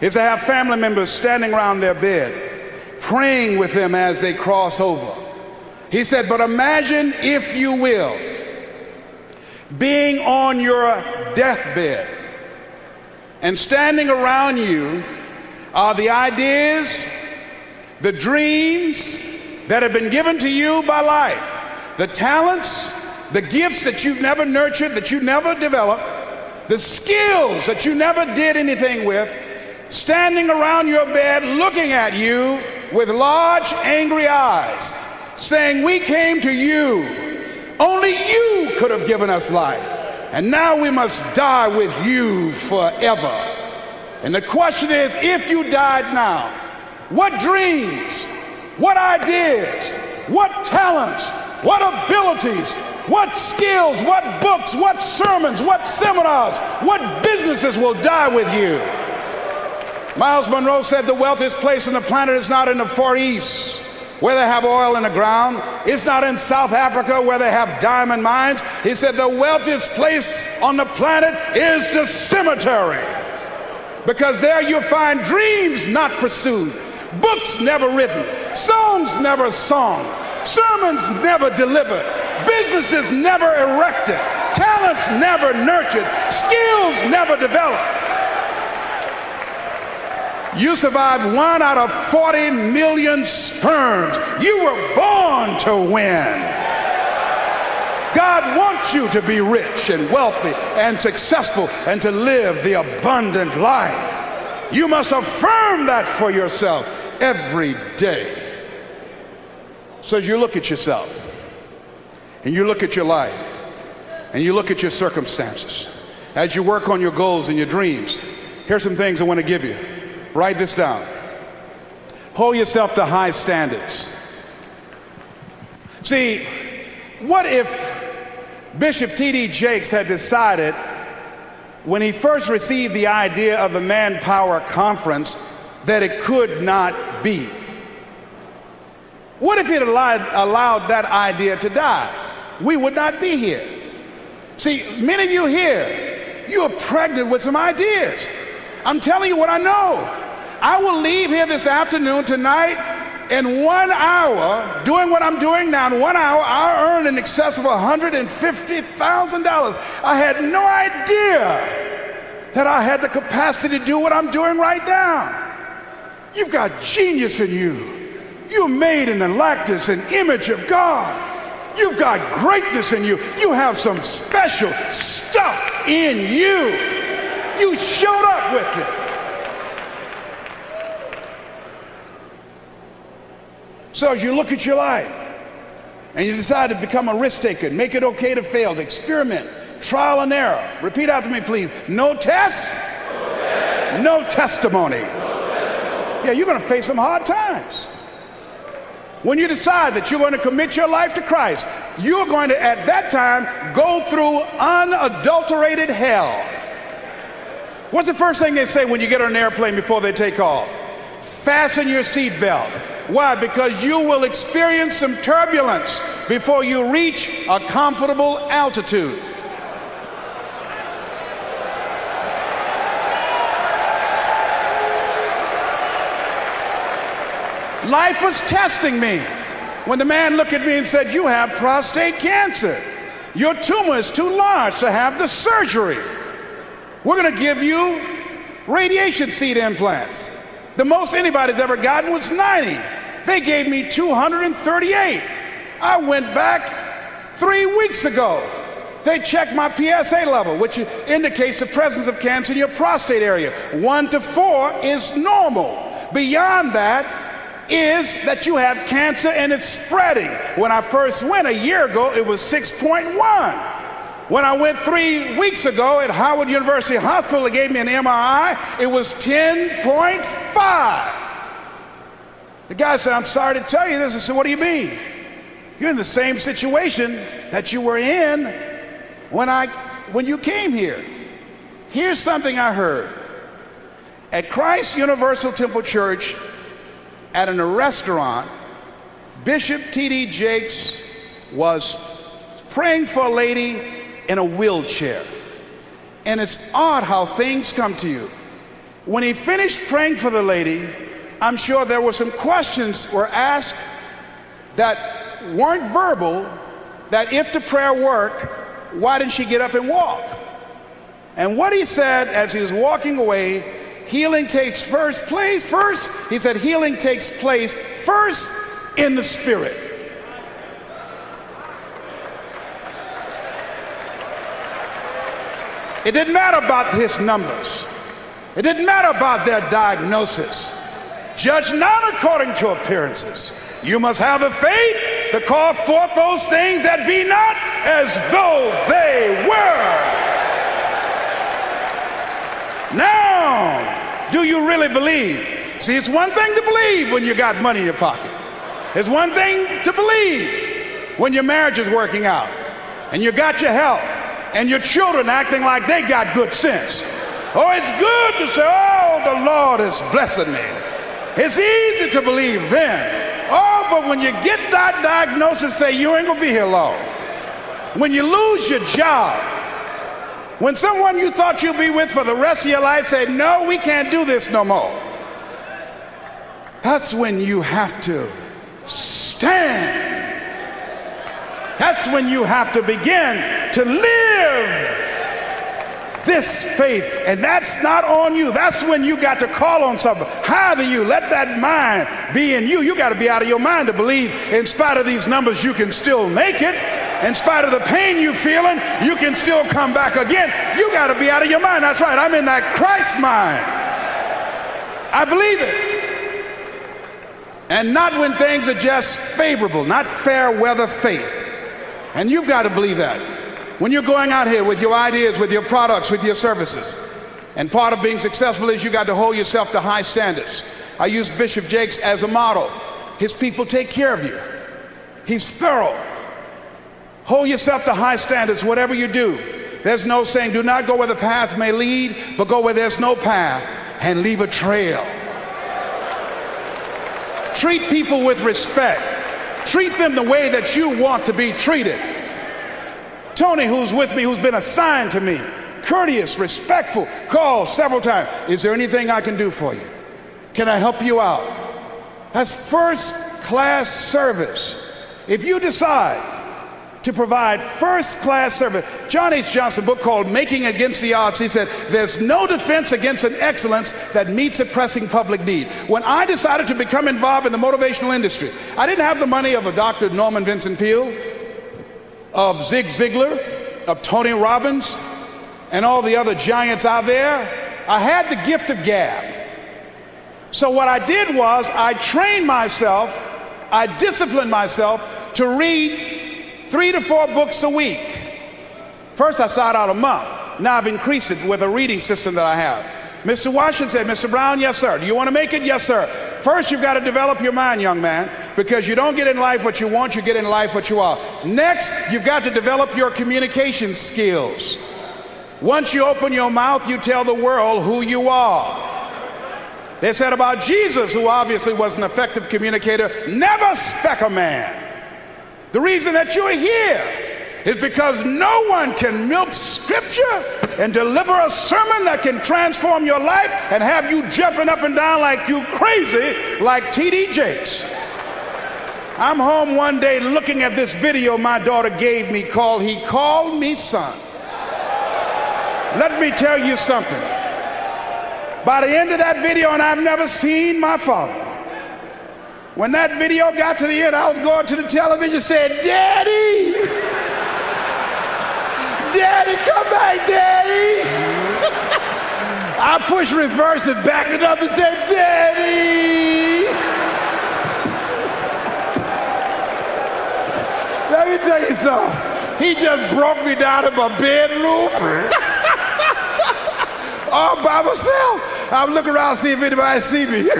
is to have family members standing around their bed, praying with them as they cross over. He said, But imagine, if you will, being on your deathbed and standing around you are the ideas, the dreams that have been given to you by life, the talents, the gifts that you've never nurtured, that you never developed, the skills that you never did anything with, standing around your bed looking at you with large, angry eyes, saying, We came to you. Only you could have given us life. And now we must die with you forever. And the question is if you died now, what dreams, what ideas, what talents, what abilities, what skills, what books, what sermons, what seminars, what businesses will die with you? Myles Munroe said the wealthiest place on the planet is not in the Far East where they have oil in the ground. It's not in South Africa where they have diamond mines. He said the wealthiest place on the planet is the cemetery because there you'll find dreams not pursued, books never written, songs never sung, sermons never delivered, businesses never erected, talents never nurtured, skills never developed. You survived one out of 40 million sperms. You were born to win. God wants you to be rich and wealthy and successful and to live the abundant life. You must affirm that for yourself every day. So as you look at yourself and you look at your life and you look at your circumstances, as you work on your goals and your dreams, here's some things I want to give you. Write this down. Hold yourself to high standards. See, what if Bishop T.D. Jakes had decided when he first received the idea of the Manpower Conference that it could not be? What if he had allowed, allowed that idea to die? We would not be here. See, many of you here, you are pregnant with some ideas. I'm telling you what I know. I will leave here this afternoon tonight in one hour, doing what I'm doing now, in one hour, I earned in excess of $150,000. I had no idea that I had the capacity to do what I'm doing right now. You've got genius in you. You're made in the likeness and image of God. You've got greatness in you. You have some special stuff in you. You showed up with it. So as you look at your life and you decide to become a risk taker, make it okay to fail, to experiment, trial and error. Repeat after me, please. No test, no, test. no testimony. No testimony. Yeah, you're going to face some hard times. When you decide that you're going to commit your life to Christ, you're going to, at that time, go through unadulterated hell. What's the first thing they say when you get on an airplane before they take off? Fasten your seatbelt. Why? Because you will experience some turbulence before you reach a comfortable altitude. Life was testing me when the man looked at me and said, You have prostate cancer. Your tumor is too large to have the surgery. We're going to give you radiation seed implants. The most anybody's ever gotten was 90. They gave me 238. I went back three weeks ago. They checked my PSA level, which indicates the presence of cancer in your prostate area. One to four is normal. Beyond that is that you have cancer and it's spreading. When I first went a year ago, it was 6.1. When I went three weeks ago at Howard University Hospital, they gave me an MRI, it was 10.5. The guy said, I'm sorry to tell you this. I said, What do you mean? You're in the same situation that you were in when, I, when you came here. Here's something I heard. At Christ Universal Temple Church, at a restaurant, Bishop T.D. Jakes was praying for a lady in a wheelchair. And it's odd how things come to you. When he finished praying for the lady, I'm sure there were some questions were asked that weren't verbal, that if the prayer worked, why didn't she get up and walk? And what he said as he was walking away, healing takes first place first. He said healing takes place first in the spirit. It didn't matter about his numbers. It didn't matter about their diagnosis. Judge not according to appearances. You must have the faith to call forth those things that be not as though they were. Now, do you really believe? See, it's one thing to believe when you got money in your pocket. It's one thing to believe when your marriage is working out and you got your health and your children acting like they got good sense. Oh, it's good to say, oh, the Lord is blessing me. It's easy to believe then. Oh, but when you get that diagnosis, say you ain't gonna be here long. When you lose your job, When someone you thought you'd be with for the rest of your life say, No, we can't do this no more. That's when you have to stand. That's when you have to begin to live this faith. And that's not on you. That's when you got to call on something higher you. Let that mind be in you. You got to be out of your mind to believe, in spite of these numbers, you can still make it. In spite of the pain you're feeling, you can still come back again. You got to be out of your mind. That's right. I'm in that Christ mind. I believe it. And not when things are just favorable, not fair weather faith. And you've got to believe that. When you're going out here with your ideas, with your products, with your services, and part of being successful is you got to hold yourself to high standards. I use Bishop Jakes as a model. His people take care of you. He's thorough. Hold yourself to high standards, whatever you do. There's no saying, do not go where the path may lead, but go where there's no path and leave a trail. Treat people with respect. Treat them the way that you want to be treated. Tony, who's with me, who's been assigned to me, courteous, respectful, called several times. Is there anything I can do for you? Can I help you out? That's first class service. If you decide to provide first class service, John H. Johnson, book called Making Against the Odds, he said, There's no defense against an excellence that meets a pressing public need. When I decided to become involved in the motivational industry, I didn't have the money of a Dr. Norman Vincent Peale of Zig Ziglar, of Tony Robbins, and all the other giants out there, I had the gift of gab. So what I did was I trained myself, I disciplined myself to read three to four books a week. First I started out a month. Now I've increased it with a reading system that I have. Mr. Washington said, Mr. Brown, yes, sir. Do you want to make it? Yes, sir. First, you've got to develop your mind, young man, because you don't get in life what you want, you get in life what you are. Next, you've got to develop your communication skills. Once you open your mouth, you tell the world who you are. They said about Jesus, who obviously was an effective communicator, never speck a man. The reason that you're here is because no one can milk scripture and deliver a sermon that can transform your life and have you jumping up and down like you crazy like T.D. Jakes. I'm home one day looking at this video my daughter gave me called He Called Me Son. Let me tell you something. By the end of that video, and I've never seen my father, when that video got to the end, I was going to the television and said, Daddy! Daddy, come back, Daddy. I pushed reverse and backed it up and said, Daddy. Let me tell you something. He just broke me down in my bedroom. *laughs* All by myself. I'm looking around to see if anybody see me. *laughs*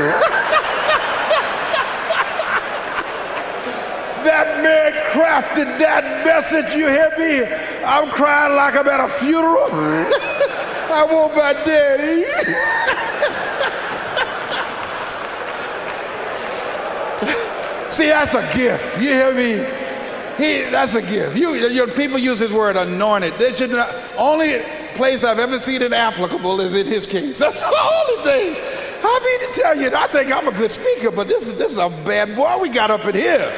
That man crafted that message, you hear me? I'm crying like I'm at a funeral. *laughs* I want my daddy. See, that's a gift. You hear me? He, that's a gift. You, your people use his word anointed. They should not, only place I've ever seen it applicable is in his case. *laughs* That's the only thing. I mean to tell you, I think I'm a good speaker, but this is this is a bad boy we got up in here.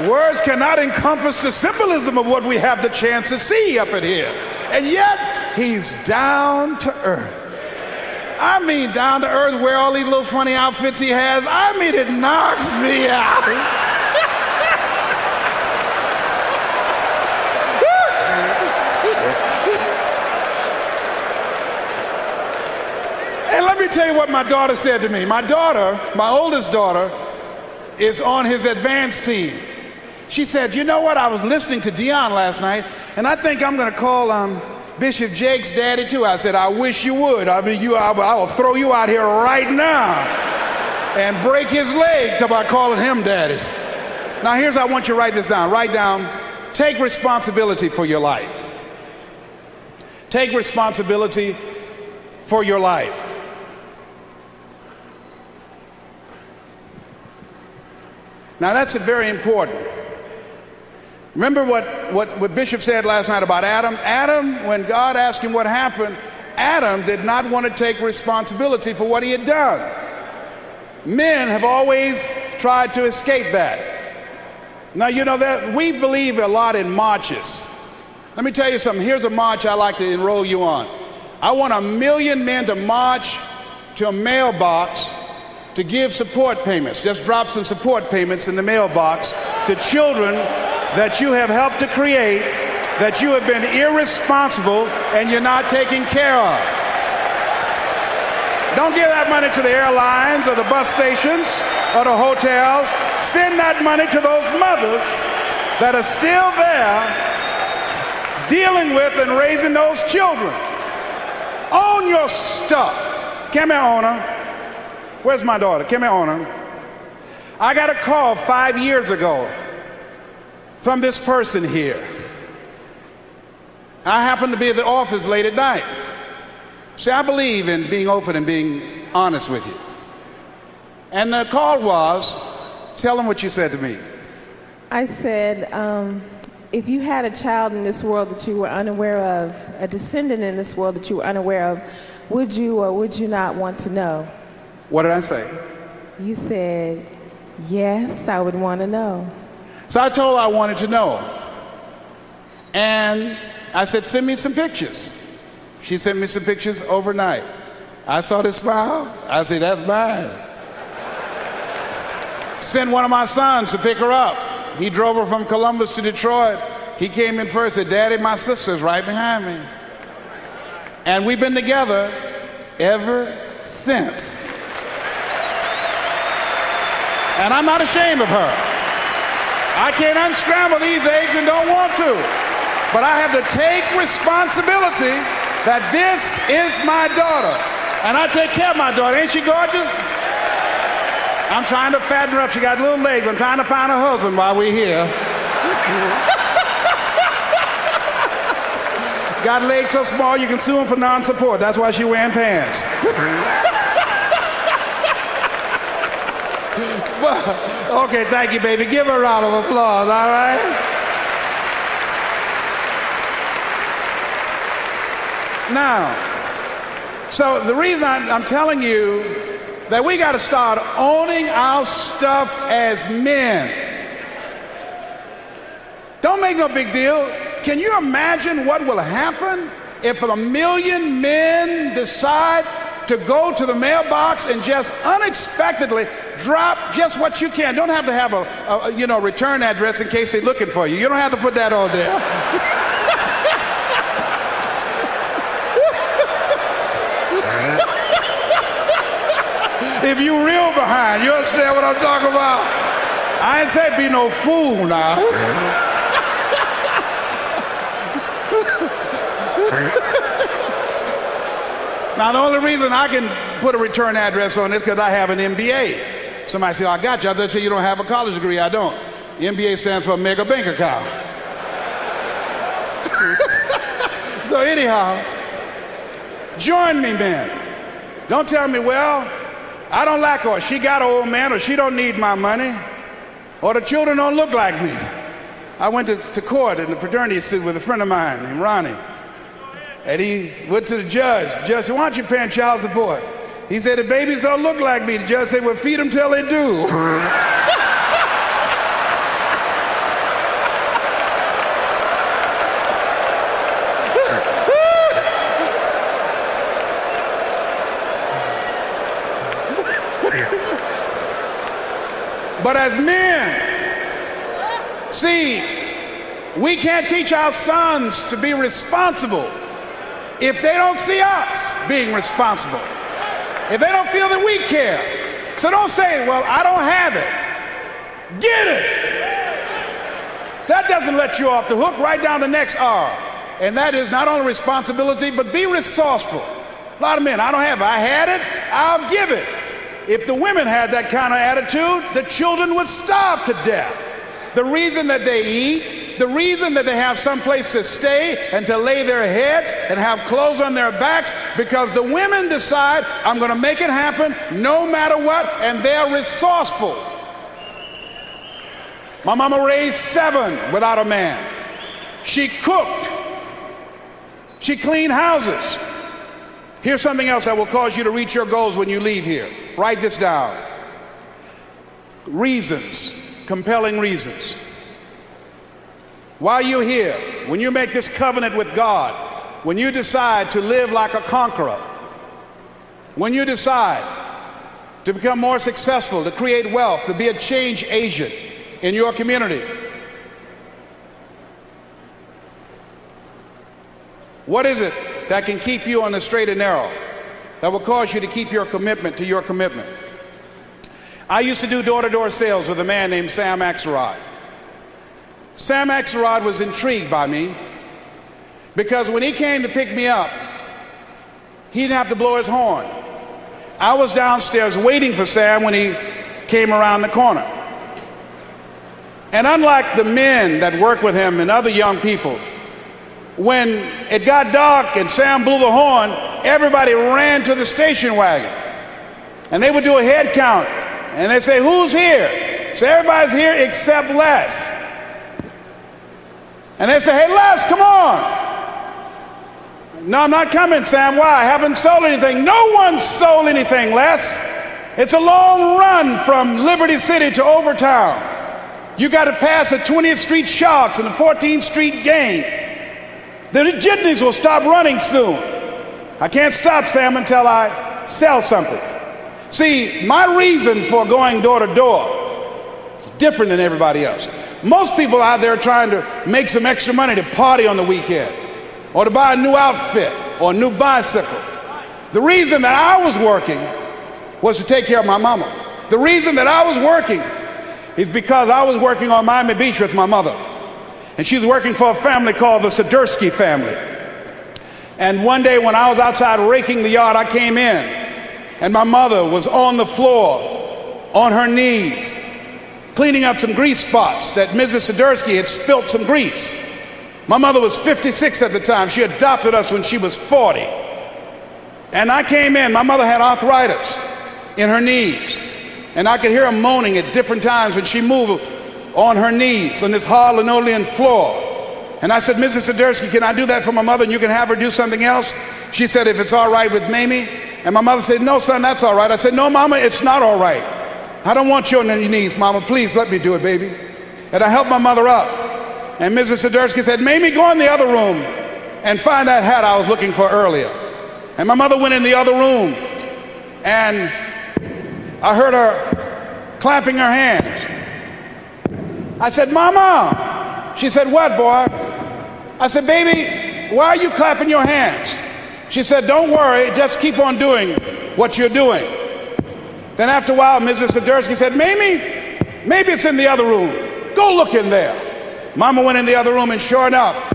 *laughs* Words cannot encompass the symbolism of what we have the chance to see up in here. And yet, he's down to earth. I mean, down to earth, wear all these little funny outfits he has. I mean, it knocks me out. *laughs* and let me tell you what my daughter said to me. My daughter, my oldest daughter, is on his advanced team. She said, You know what? I was listening to Deion last night, and I think I'm going to call um, Bishop Jakes' daddy too. I said, I wish you would. I mean, you, I, I will throw you out here right now and break his leg by calling him daddy. Now, here's I want you to write this down. Write down, take responsibility for your life. Take responsibility for your life. Now, that's a very important. Remember what, what, what Bishop said last night about Adam? Adam, when God asked him what happened, Adam did not want to take responsibility for what he had done. Men have always tried to escape that. Now, you know that we believe a lot in marches. Let me tell you something. Here's a march I like to enroll you on. I want a million men to march to a mailbox to give support payments. Just drop some support payments in the mailbox to children that you have helped to create, that you have been irresponsible and you're not taking care of. Don't give that money to the airlines or the bus stations or the hotels. Send that money to those mothers that are still there dealing with and raising those children. Own your stuff. Come here, owner. Where's my daughter? Come here, owner. I got a call five years ago from this person here. I happened to be at the office late at night. See, I believe in being open and being honest with you. And the call was, tell them what you said to me. I said, um, if you had a child in this world that you were unaware of, a descendant in this world that you were unaware of, would you or would you not want to know? What did I say? You said, yes, I would want to know. So I told her I wanted to know. And I said, send me some pictures. She sent me some pictures overnight. I saw this smile. I said, that's mine. Send one of my sons to pick her up. He drove her from Columbus to Detroit. He came in first, and said, Daddy, my sister's right behind me. And we've been together ever since. And I'm not ashamed of her. I can't unscramble these eggs and don't want to. But I have to take responsibility that this is my daughter. And I take care of my daughter. Ain't she gorgeous? I'm trying to fatten her up. She got little legs. I'm trying to find a husband while we're here. *laughs* got legs so small you can sue them for non-support. That's why she wearing pants. Okay, thank you, baby. Give her a round of applause, all right? Now, so the reason I'm, I'm telling you that we got to start owning our stuff as men. Don't make no big deal. Can you imagine what will happen if a million men decide to go to the mailbox and just unexpectedly drop just what you can. Don't have to have a, a you know return address in case they're looking for you. You don't have to put that on there. *laughs* if you real behind, you understand what I'm talking about? I ain't say be no fool now. Now, the only reason I can put a return address on this because I have an MBA. Somebody say, oh, I got you. I thought you you don't have a college degree. I don't. MBA stands for mega bank account. *laughs* so anyhow, join me, man. Don't tell me, well, I don't like her. She got an old man or she don't need my money or the children don't look like me. I went to, to court in the fraternity suit with a friend of mine named Ronnie. And he went to the judge. Judge said, why don't you paying child support? He said, the babies don't look like me. The judge said, well, feed them till they do. but as men, see, we can't teach our sons to be responsible if they don't see us being responsible, if they don't feel that we care. So don't say, well, I don't have it. Get it. That doesn't let you off the hook. Right down the next R. And that is not only responsibility, but be resourceful. A lot of men, I don't have it. I had it, I'll give it. If the women had that kind of attitude, the children would starve to death. The reason that they eat the reason that they have some place to stay and to lay their heads and have clothes on their backs because the women decide I'm going to make it happen no matter what and they're resourceful. My mama raised seven without a man. She cooked. She cleaned houses. Here's something else that will cause you to reach your goals when you leave here. Write this down. Reasons, compelling reasons. While you're here, when you make this covenant with God, when you decide to live like a conqueror, when you decide to become more successful, to create wealth, to be a change agent in your community, what is it that can keep you on the straight and narrow, that will cause you to keep your commitment to your commitment? I used to do door-to-door sales with a man named Sam Axelrod. Sam Axelrod was intrigued by me because when he came to pick me up, he didn't have to blow his horn. I was downstairs waiting for Sam when he came around the corner. And unlike the men that work with him and other young people, when it got dark and Sam blew the horn, everybody ran to the station wagon. And they would do a head count. And they say, who's here? So everybody's here except Les. And they say, hey, Les, come on. No, I'm not coming, Sam. Why? I haven't sold anything. No one sold anything, Les. It's a long run from Liberty City to Overtown. You got to pass the 20th Street Sharks and the 14th Street Gang. The jitneys will stop running soon. I can't stop, Sam, until I sell something. See, my reason for going door to door is different than everybody else. Most people out there trying to make some extra money to party on the weekend or to buy a new outfit or a new bicycle. The reason that I was working was to take care of my mama. The reason that I was working is because I was working on Miami Beach with my mother. And she was working for a family called the Sidursky family. And one day when I was outside raking the yard, I came in and my mother was on the floor, on her knees, cleaning up some grease spots that Mrs. Sidursky had spilt some grease. My mother was 56 at the time. She adopted us when she was 40. And I came in, my mother had arthritis in her knees. And I could hear her moaning at different times when she moved on her knees on this hard linoleum floor. And I said, Mrs. Sidursky, can I do that for my mother and you can have her do something else? She said, if it's all right with Mamie. And my mother said, no, son, that's all right. I said, no, mama, it's not all right. I don't want you on your knees, mama. Please let me do it, baby. And I helped my mother up. And Mrs. Sidursky said, Mamie, go in the other room and find that hat I was looking for earlier. And my mother went in the other room and I heard her clapping her hands. I said, Mama. She said, What, boy? I said, Baby, why are you clapping your hands? She said, Don't worry, just keep on doing what you're doing. Then after a while, Mrs. Sidursky said, Mamie, maybe it's in the other room. Go look in there. Mama went in the other room, and sure enough,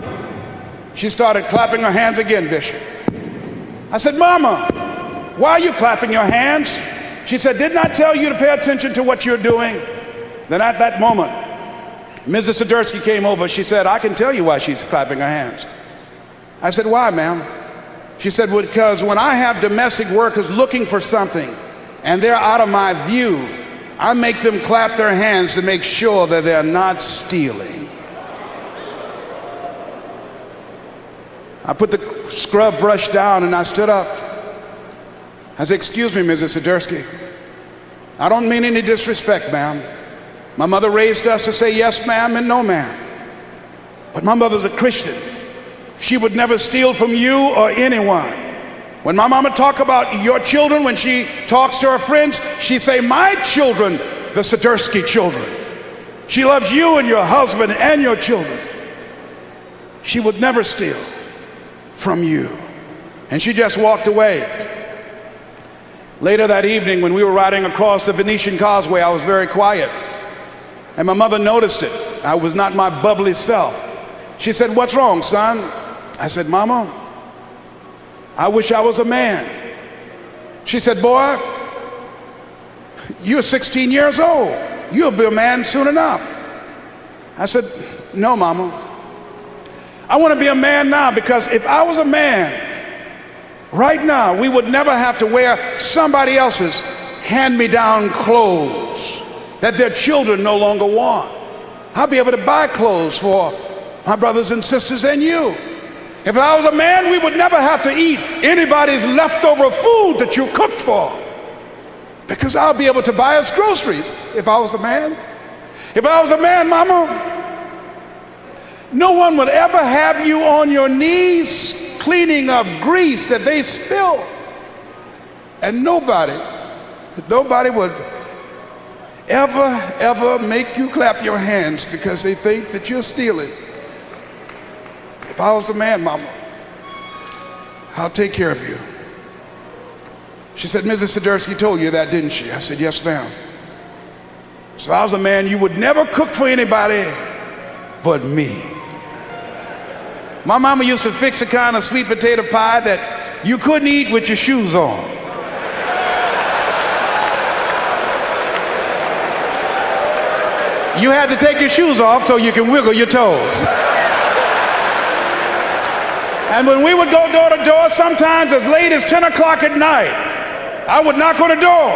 she started clapping her hands again, Bishop. I said, Mama, why are you clapping your hands? She said, Didn't I tell you to pay attention to what you're doing? Then at that moment, Mrs. Sidursky came over. She said, I can tell you why she's clapping her hands. I said, Why, ma'am? She said, Because when I have domestic workers looking for something and they're out of my view, I make them clap their hands to make sure that they're not stealing. I put the scrub brush down and I stood up. I said, Excuse me, Mrs. Sidursky. I don't mean any disrespect, ma'am. My mother raised us to say yes, ma'am, and no, ma'am. But my mother's a Christian. She would never steal from you or anyone. When my mama talk about your children, when she talks to her friends, she say, my children, the Sidursky children. She loves you and your husband and your children. She would never steal from you. And she just walked away. Later that evening, when we were riding across the Venetian Causeway, I was very quiet. And my mother noticed it. I was not my bubbly self. She said, What's wrong, son? I said, Mama, I wish I was a man. She said, Boy, you're 16 years old. You'll be a man soon enough. I said, No, Mama. I want to be a man now because if I was a man right now, we would never have to wear somebody else's hand me down clothes that their children no longer want. I'll be able to buy clothes for my brothers and sisters and you. If I was a man, we would never have to eat anybody's leftover food that you cooked for. Because I'll be able to buy us groceries if I was a man. If I was a man, mama, no one would ever have you on your knees cleaning up grease that they spill. And nobody, nobody would ever, ever make you clap your hands because they think that you're stealing. If I was a man, mama, I'll take care of you. She said, Mrs. Sidursky told you that, didn't she? I said, yes, ma'am. So I was a man, you would never cook for anybody but me. My mama used to fix a kind of sweet potato pie that you couldn't eat with your shoes on. You had to take your shoes off so you can wiggle your toes. And when we would go door to door, sometimes as late as 10 o'clock at night, I would knock on the door.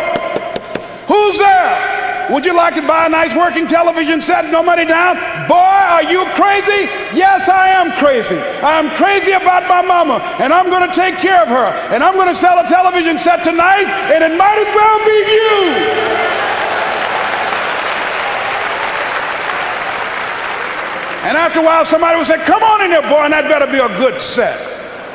Who's there? Would you like to buy a nice working television set? No money down? Boy, are you crazy? Yes, I am crazy. I'm crazy about my mama, and I'm going to take care of her. And I'm going to sell a television set tonight, and it might as well be you. And after a while, somebody would say, Come on in there, boy, and that better be a good set.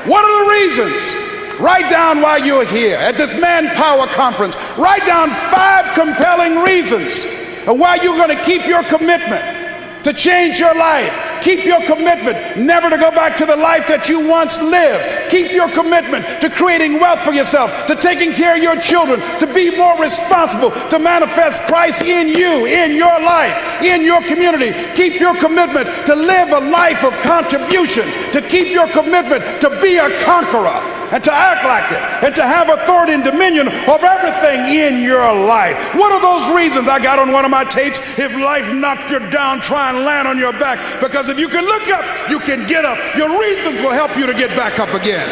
What are the reasons? Write down why you're here at this manpower conference. Write down five compelling reasons why you're going to keep your commitment to change your life. Keep your commitment never to go back to the life that you once lived. Keep your commitment to creating wealth for yourself, to taking care of your children, to be more responsible, to manifest Christ in you, in your life, in your community. Keep your commitment to live a life of contribution, to keep your commitment to be a conqueror and to act like it and to have authority and dominion over everything in your life. One of those reasons I got on one of my tapes? If life knocked you down, try and land on your back because if you can look up, you can get up. Your reasons will help you to get back up again.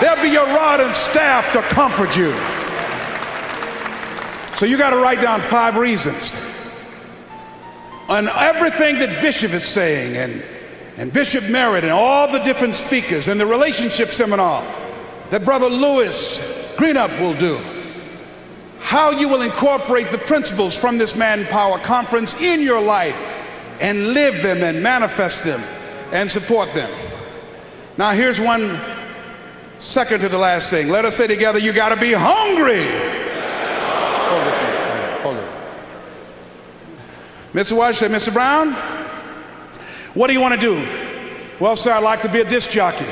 There'll be your rod and staff to comfort you. So you got to write down five reasons on everything that Bishop is saying and, and Bishop Merritt and all the different speakers and the relationship seminar that Brother Lewis Greenup will do. How you will incorporate the principles from this Manpower Conference in your life and live them and manifest them and support them. Now, here's one second to the last thing. Let us say together, you got to be hungry. Hold this one. Hold it. Mr. Washington, Mr. Brown, what do you want to do? Well, sir, I'd like to be a disc jockey.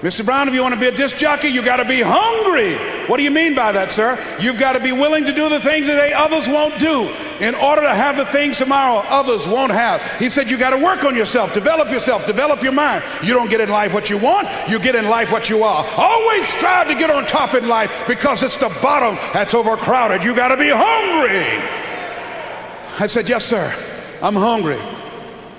Mr. Brown, if you want to be a disc jockey, you got to be hungry. What do you mean by that, sir? You've got to be willing to do the things that they others won't do in order to have the things tomorrow others won't have. He said you got to work on yourself, develop yourself, develop your mind. You don't get in life what you want, you get in life what you are. Always strive to get on top in life because it's the bottom that's overcrowded. You got to be hungry. I said, yes, sir. I'm hungry.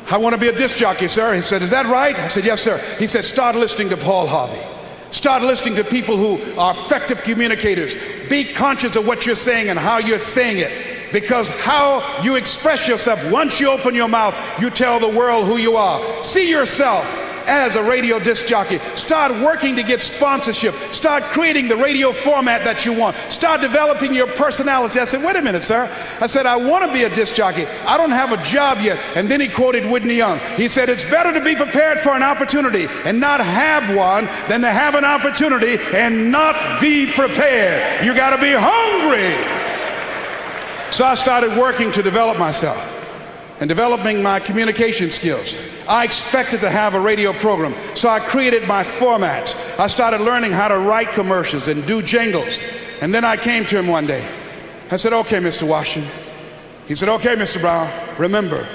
I want to be a disc jockey, sir. He said, Is that right? I said, Yes, sir. He said, Start listening to Paul Harvey. Start listening to people who are effective communicators. Be conscious of what you're saying and how you're saying it. Because how you express yourself, once you open your mouth, you tell the world who you are. See yourself as a radio disc jockey. Start working to get sponsorship. Start creating the radio format that you want. Start developing your personality. I said, wait a minute, sir. I said, I want to be a disc jockey. I don't have a job yet. And then he quoted Whitney Young. He said, it's better to be prepared for an opportunity and not have one than to have an opportunity and not be prepared. You got to be hungry. So I started working to develop myself and developing my communication skills. I expected to have a radio program, so I created my format. I started learning how to write commercials and do jingles. And then I came to him one day. I said, Okay, Mr. Washington. He said, Okay, Mr. Brown, remember,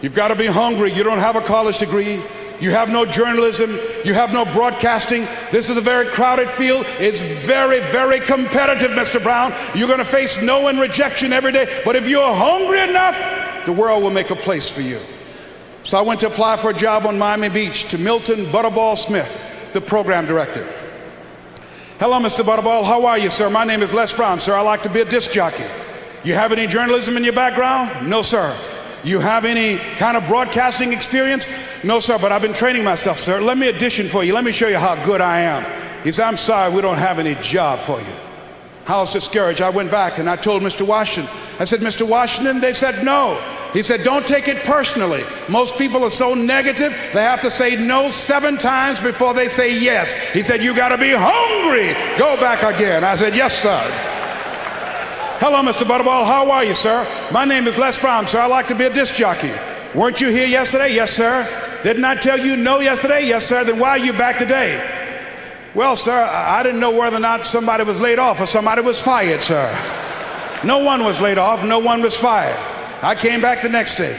you've got to be hungry. You don't have a college degree. You have no journalism. You have no broadcasting. This is a very crowded field. It's very, very competitive, Mr. Brown. You're going to face no and rejection every day. But if you're hungry enough, the world will make a place for you. So I went to apply for a job on Miami Beach to Milton Butterball Smith, the program director. Hello, Mr. Butterball. How are you, sir? My name is Les Brown, sir. I like to be a disc jockey. You have any journalism in your background? No, sir. You have any kind of broadcasting experience? No, sir, but I've been training myself, sir. Let me audition for you. Let me show you how good I am. He said, I'm sorry, we don't have any job for you. I was discouraged. I went back and I told Mr. Washington, I said, Mr. Washington, they said no. He said, Don't take it personally. Most people are so negative, they have to say no seven times before they say yes. He said, You got to be hungry. Go back again. I said, Yes, sir. Hello, Mr. Butterball. How are you, sir? My name is Les Brown, sir. I like to be a disc jockey. Weren't you here yesterday? Yes, sir. Didn't I tell you no yesterday? Yes, sir. Then why are you back today? Well, sir, I didn't know whether or not somebody was laid off or somebody was fired, sir. No one was laid off, no one was fired. I came back the next day.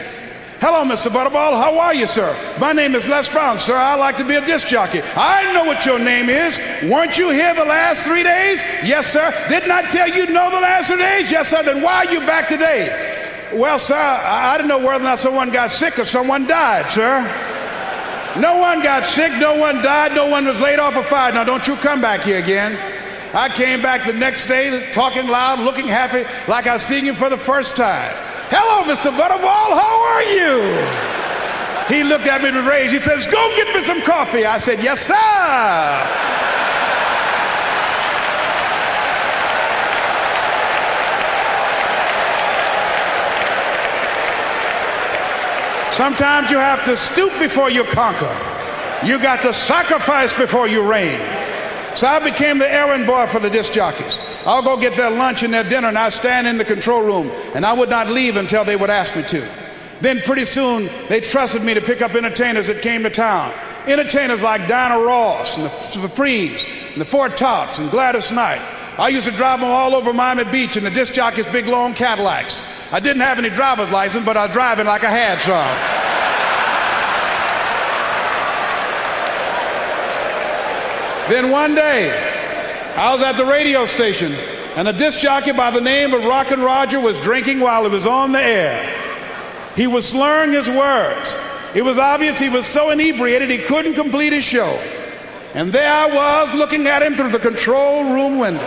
Hello, Mr. Butterball. How are you, sir? My name is Les Brown, sir. I like to be a disc jockey. I know what your name is. Weren't you here the last three days? Yes, sir. Didn't I tell you no the last three days? Yes, sir. Then why are you back today? Well, sir, I didn't know whether or not someone got sick or someone died, sir. No one got sick, no one died, no one was laid off or fired. Now, don't you come back here again. I came back the next day talking loud, looking happy, like I was seeing you for the first time. Hello, Mr. Butterball, how are you? He looked at me with rage. He says, Go get me some coffee. I said, Yes, sir. Sometimes you have to stoop before you conquer. You got to sacrifice before you reign. So I became the errand boy for the disc jockeys. I'll go get their lunch and their dinner, and I stand in the control room, and I would not leave until they would ask me to. Then pretty soon, they trusted me to pick up entertainers that came to town. Entertainers like Diana Ross and the Supremes and the Four Tops and Gladys Knight. I used to drive them all over Miami Beach in the disc jockeys' big long Cadillacs. I didn't have any driver's license, but I was driving like I had some. Then one day, I was at the radio station, and a disc jockey by the name of Rockin' Roger was drinking while he was on the air. He was slurring his words. It was obvious he was so inebriated he couldn't complete his show. And there I was looking at him through the control room window,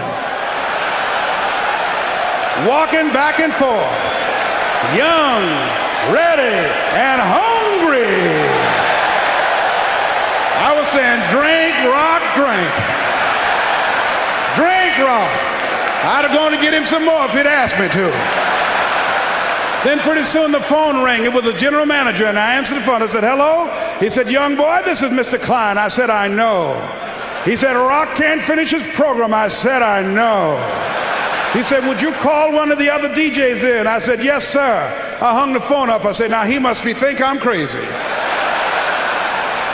walking back and forth, young, ready, and hungry. Saying, drink, rock, drink. Drink, rock. I'd have gone to get him some more if he'd asked me to. Then pretty soon the phone rang. It was the general manager, and I answered the phone. I said, hello? He said, young boy, this is Mr. Klein. I said, I know. He said, Rock can't finish his program. I said, I know. He said, would you call one of the other DJs in? I said, yes, sir. I hung the phone up. I said, now he must be think I'm crazy.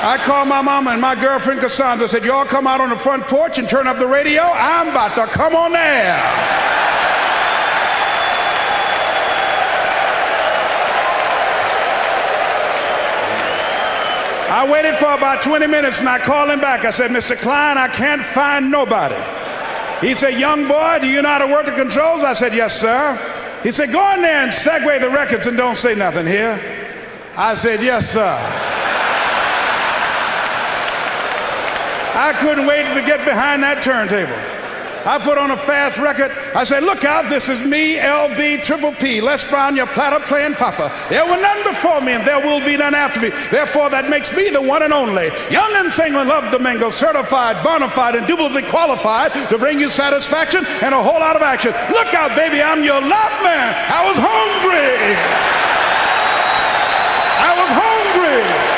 I called my mama and my girlfriend Cassandra said, Y'all come out on the front porch and turn up the radio. I'm about to come on air. I waited for about 20 minutes and I called him back. I said, Mr. Klein, I can't find nobody. He said, Young boy, do you know how to work the controls? I said, Yes, sir. He said, Go in there and segue the records and don't say nothing here. I said, Yes, sir. I couldn't wait to get behind that turntable. I put on a fast record. I said, look out, this is me, LB, Triple P, Les Brown, your platter playing papa. There were none before me and there will be none after me. Therefore, that makes me the one and only. Young and single, love Domingo, certified, bona fide, indubitably qualified to bring you satisfaction and a whole lot of action. Look out, baby, I'm your love man. I was hungry. I was hungry.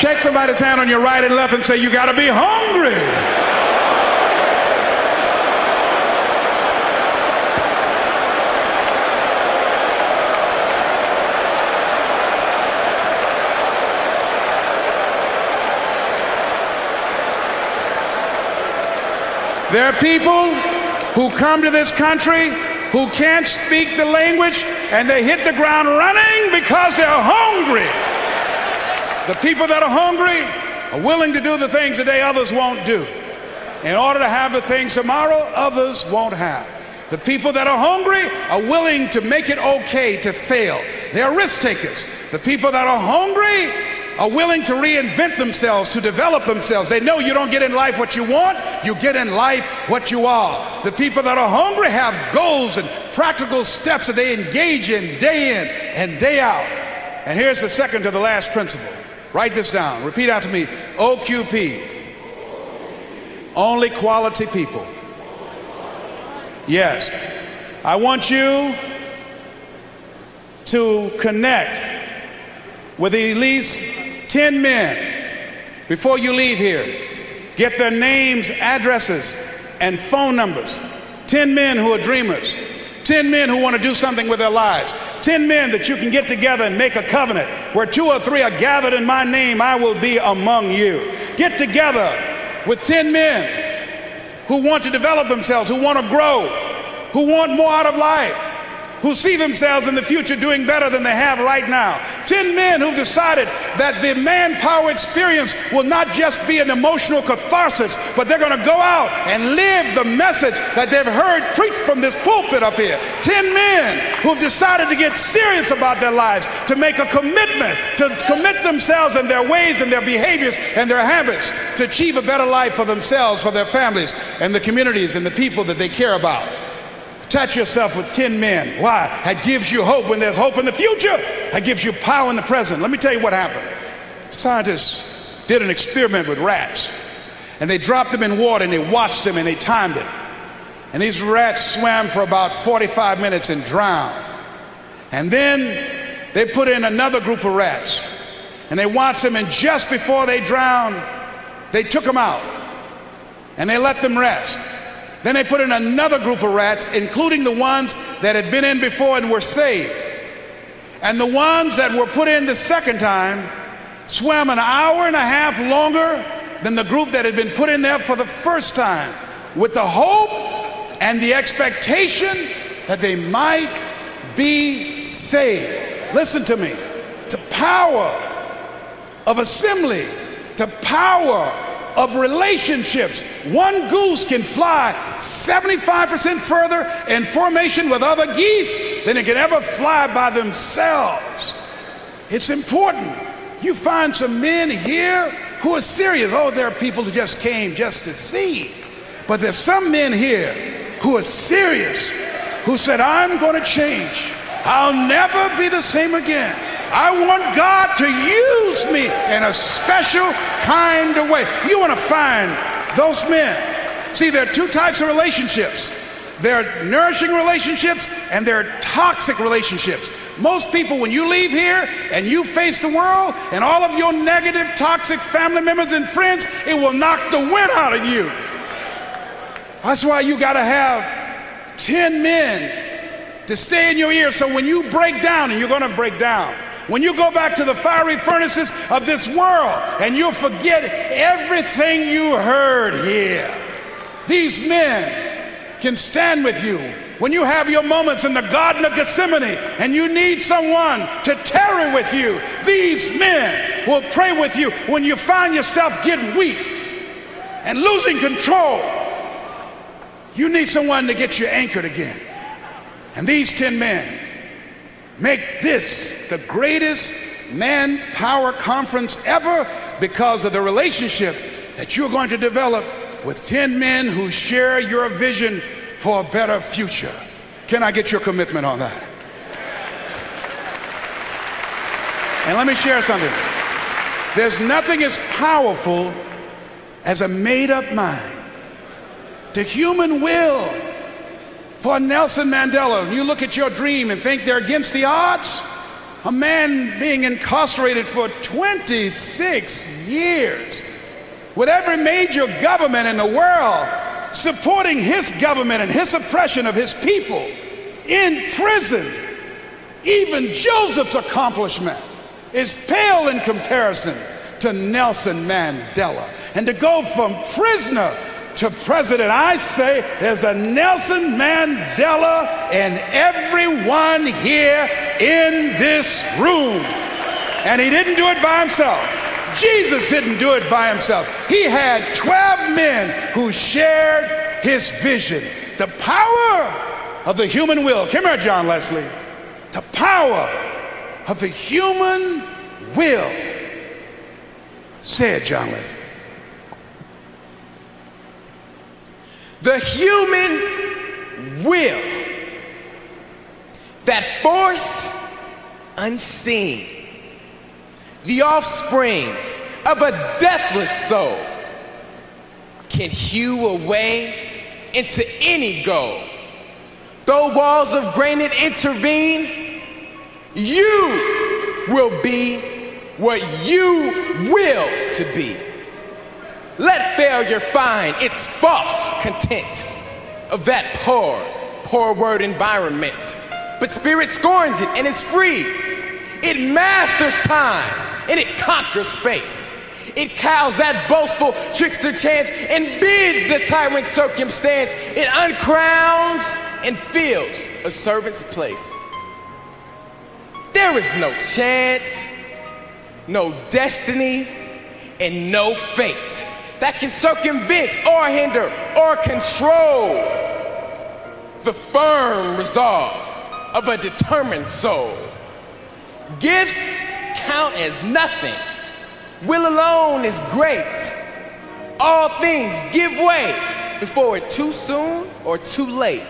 Shake somebody's hand on your right and left and say, You got to be hungry. There are people who come to this country who can't speak the language and they hit the ground running because they're hungry. The people that are hungry are willing to do the things today others won't do. In order to have the things tomorrow others won't have. The people that are hungry are willing to make it okay to fail. They're risk takers. The people that are hungry are willing to reinvent themselves, to develop themselves. They know you don't get in life what you want, you get in life what you are. The people that are hungry have goals and practical steps that they engage in day in and day out. And here's the second to the last principle. Write this down. Repeat after me. OQP. Only quality people. Yes. I want you to connect with at least 10 men before you leave here. Get their names, addresses, and phone numbers. 10 men who are dreamers. 10 men who want to do something with their lives. 10 men that you can get together and make a covenant where two or three are gathered in my name, I will be among you. Get together with 10 men who want to develop themselves, who want to grow, who want more out of life who see themselves in the future doing better than they have right now. Ten men who've decided that the manpower experience will not just be an emotional catharsis, but they're going to go out and live the message that they've heard preached from this pulpit up here. Ten men who've decided to get serious about their lives, to make a commitment, to commit themselves and their ways and their behaviors and their habits to achieve a better life for themselves, for their families, and the communities and the people that they care about. Attach yourself with 10 men. Why? That gives you hope when there's hope in the future. That gives you power in the present. Let me tell you what happened. Scientists did an experiment with rats. And they dropped them in water and they watched them and they timed it. And these rats swam for about 45 minutes and drowned. And then they put in another group of rats. And they watched them and just before they drowned, they took them out. And they let them rest. Then they put in another group of rats, including the ones that had been in before and were saved. And the ones that were put in the second time swam an hour and a half longer than the group that had been put in there for the first time, with the hope and the expectation that they might be saved. Listen to me. To power of assembly, to power of relationships. One goose can fly 75% further in formation with other geese than it can ever fly by themselves. It's important. You find some men here who are serious. Oh, there are people who just came just to see. But there's some men here who are serious, who said, I'm going to change. I'll never be the same again. I want God to use me in a special kind of way. You want to find those men. See, there are two types of relationships there are nourishing relationships and there are toxic relationships. Most people, when you leave here and you face the world and all of your negative, toxic family members and friends, it will knock the wind out of you. That's why you got to have 10 men to stay in your ear so when you break down, and you're going to break down, when you go back to the fiery furnaces of this world and you'll forget everything you heard here, these men can stand with you. When you have your moments in the Garden of Gethsemane and you need someone to tarry with you, these men will pray with you when you find yourself getting weak and losing control. You need someone to get you anchored again. And these 10 men make this the greatest manpower conference ever because of the relationship that you're going to develop with 10 men who share your vision for a better future. Can I get your commitment on that? And let me share something. There's nothing as powerful as a made up mind. The human will for Nelson Mandela, you look at your dream and think they're against the odds. A man being incarcerated for 26 years with every major government in the world supporting his government and his oppression of his people in prison. Even Joseph's accomplishment is pale in comparison to Nelson Mandela. And to go from prisoner to president, I say there's a Nelson Mandela in everyone here in this room. And he didn't do it by himself. Jesus didn't do it by himself. He had 12 men who shared his vision. The power of the human will. Come here, John Leslie. The power of the human will Say it, John Leslie. The human will, that force unseen, the offspring of a deathless soul, can hew a way into any goal. Though walls of granite intervene, you will be what you will to be. Let failure find its false content of that poor, poor word environment. But spirit scorns it and is free. It masters time and it conquers space. It cows that boastful trickster chance and bids the tyrant circumstance. It uncrowns and fills a servant's place. There is no chance, no destiny, and no fate that can circumvent or hinder or control the firm resolve of a determined soul. Gifts count as nothing. Will alone is great. All things give way before it too soon or too late.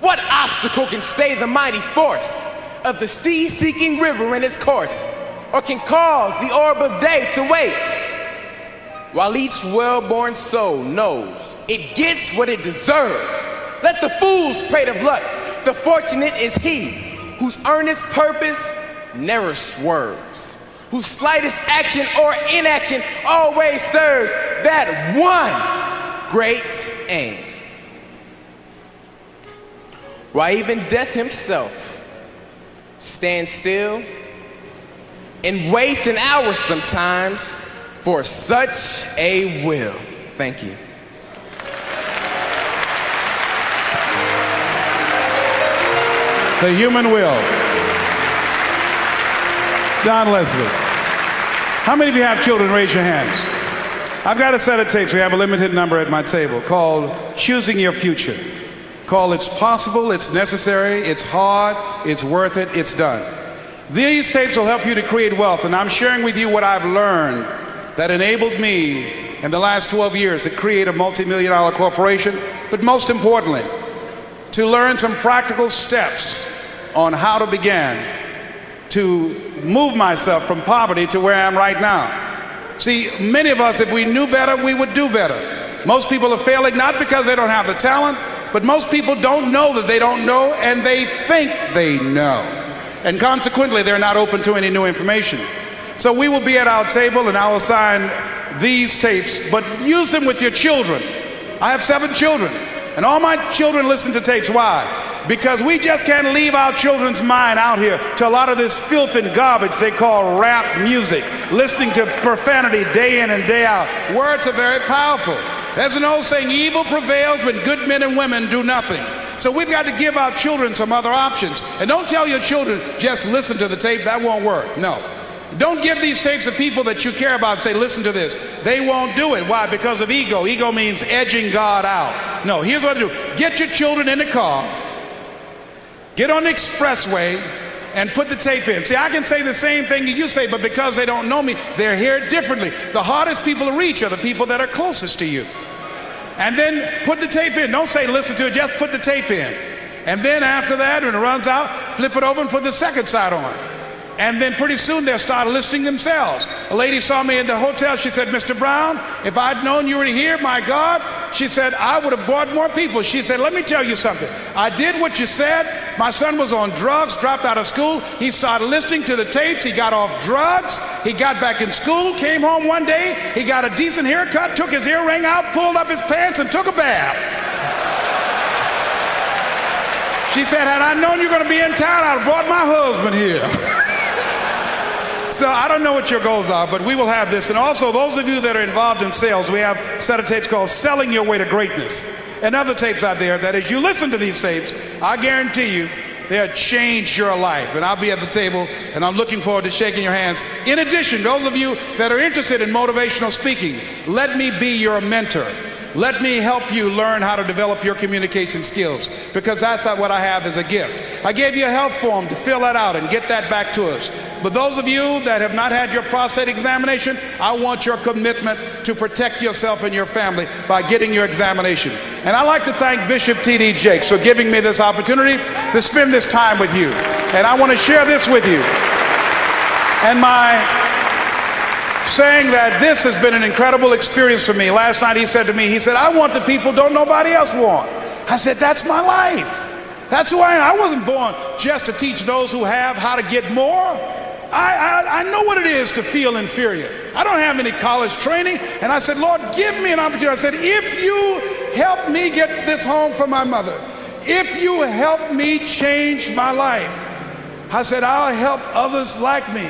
What obstacle can stay the mighty force of the sea-seeking river in its course, or can cause the orb of day to wait? While each well-born soul knows it gets what it deserves. Let the fools prate of luck. The fortunate is he whose earnest purpose never swerves, whose slightest action or inaction always serves that one great aim. Why even death himself stands still and waits an hour sometimes for such a will. Thank you. The human will. Don Leslie. How many of you have children? Raise your hands. I've got a set of tapes. We have a limited number at my table called Choosing Your Future. Called It's Possible, It's Necessary, It's Hard, It's Worth It, It's Done. These tapes will help you to create wealth, and I'm sharing with you what I've learned that enabled me in the last 12 years to create a multi-million dollar corporation, but most importantly, to learn some practical steps on how to begin to move myself from poverty to where I am right now. See, many of us, if we knew better, we would do better. Most people are failing not because they don't have the talent, but most people don't know that they don't know and they think they know. And consequently, they're not open to any new information. So we will be at our table and I'll assign these tapes, but use them with your children. I have seven children, and all my children listen to tapes. Why? Because we just can't leave our children's mind out here to a lot of this filth and garbage they call rap music, listening to profanity day in and day out. Words are very powerful. There's an old saying, evil prevails when good men and women do nothing. So we've got to give our children some other options. And don't tell your children, just listen to the tape, that won't work. No. Don't give these tapes to people that you care about and say, listen to this. They won't do it. Why? Because of ego. Ego means edging God out. No, here's what to do. Get your children in the car, get on the expressway, and put the tape in. See, I can say the same thing that you say, but because they don't know me, they're here differently. The hardest people to reach are the people that are closest to you. And then put the tape in. Don't say listen to it, just put the tape in. And then after that, when it runs out, flip it over and put the second side on. And then pretty soon they'll start listing themselves. A lady saw me in the hotel. She said, Mr. Brown, if I'd known you were here, my God, she said, I would have brought more people. She said, let me tell you something. I did what you said. My son was on drugs, dropped out of school. He started listening to the tapes. He got off drugs. He got back in school, came home one day. He got a decent haircut, took his earring out, pulled up his pants, and took a bath. She said, had I known you were going to be in town, I'd have brought my husband here. *laughs* So I don't know what your goals are, but we will have this. And also, those of you that are involved in sales, we have a set of tapes called Selling Your Way to Greatness. And other tapes out there that as you listen to these tapes, I guarantee you, they'll change your life. And I'll be at the table, and I'm looking forward to shaking your hands. In addition, those of you that are interested in motivational speaking, let me be your mentor. Let me help you learn how to develop your communication skills because that's not what I have as a gift. I gave you a health form to fill that out and get that back to us. But those of you that have not had your prostate examination, I want your commitment to protect yourself and your family by getting your examination. And I'd like to thank Bishop T.D. Jakes for giving me this opportunity to spend this time with you. And I want to share this with you. And my saying that this has been an incredible experience for me. Last night he said to me, he said, I want the people don't nobody else want. I said, that's my life. That's who I am. I wasn't born just to teach those who have how to get more. I, I, I, know what it is to feel inferior. I don't have any college training. And I said, Lord, give me an opportunity. I said, if you help me get this home for my mother, if you help me change my life, I said, I'll help others like me.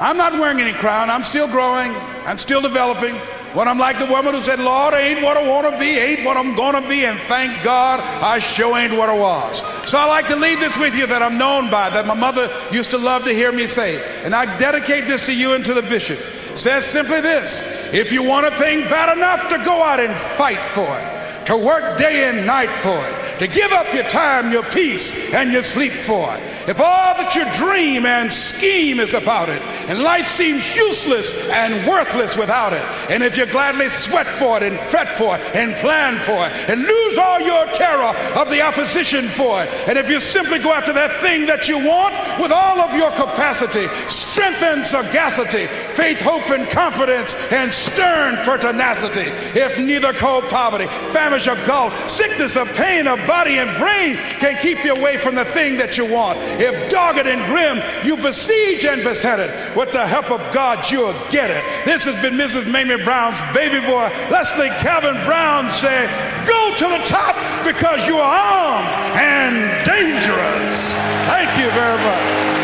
I'm not wearing any crown. I'm still growing. I'm still developing. When I'm like the woman who said, Lord, ain't what I want to be, ain't what I'm going to be, and thank God I sure ain't what I was. So I like to leave this with you that I'm known by, that my mother used to love to hear me say. And I dedicate this to you and to the bishop. says simply this if you want a thing bad enough to go out and fight for it, to work day and night for it, to give up your time, your peace, and your sleep for it. If all that you dream and scheme is about it, and life seems useless and worthless without it, and if you gladly sweat for it and fret for it and plan for it and lose all your terror of the opposition for it, and if you simply go after that thing that you want with all of your capacity, strength and sagacity, faith, hope, and confidence, and stern pertinacity, if neither cold poverty, famish or gulf, sickness or pain of body and brain can keep you away from the thing that you want, if dogged and grim you besiege and beset it, with the help of God you'll get it. This has been Mrs. Mamie Brown's baby boy, Leslie Calvin Brown, say, go to the top because you are armed and dangerous. Thank you very much.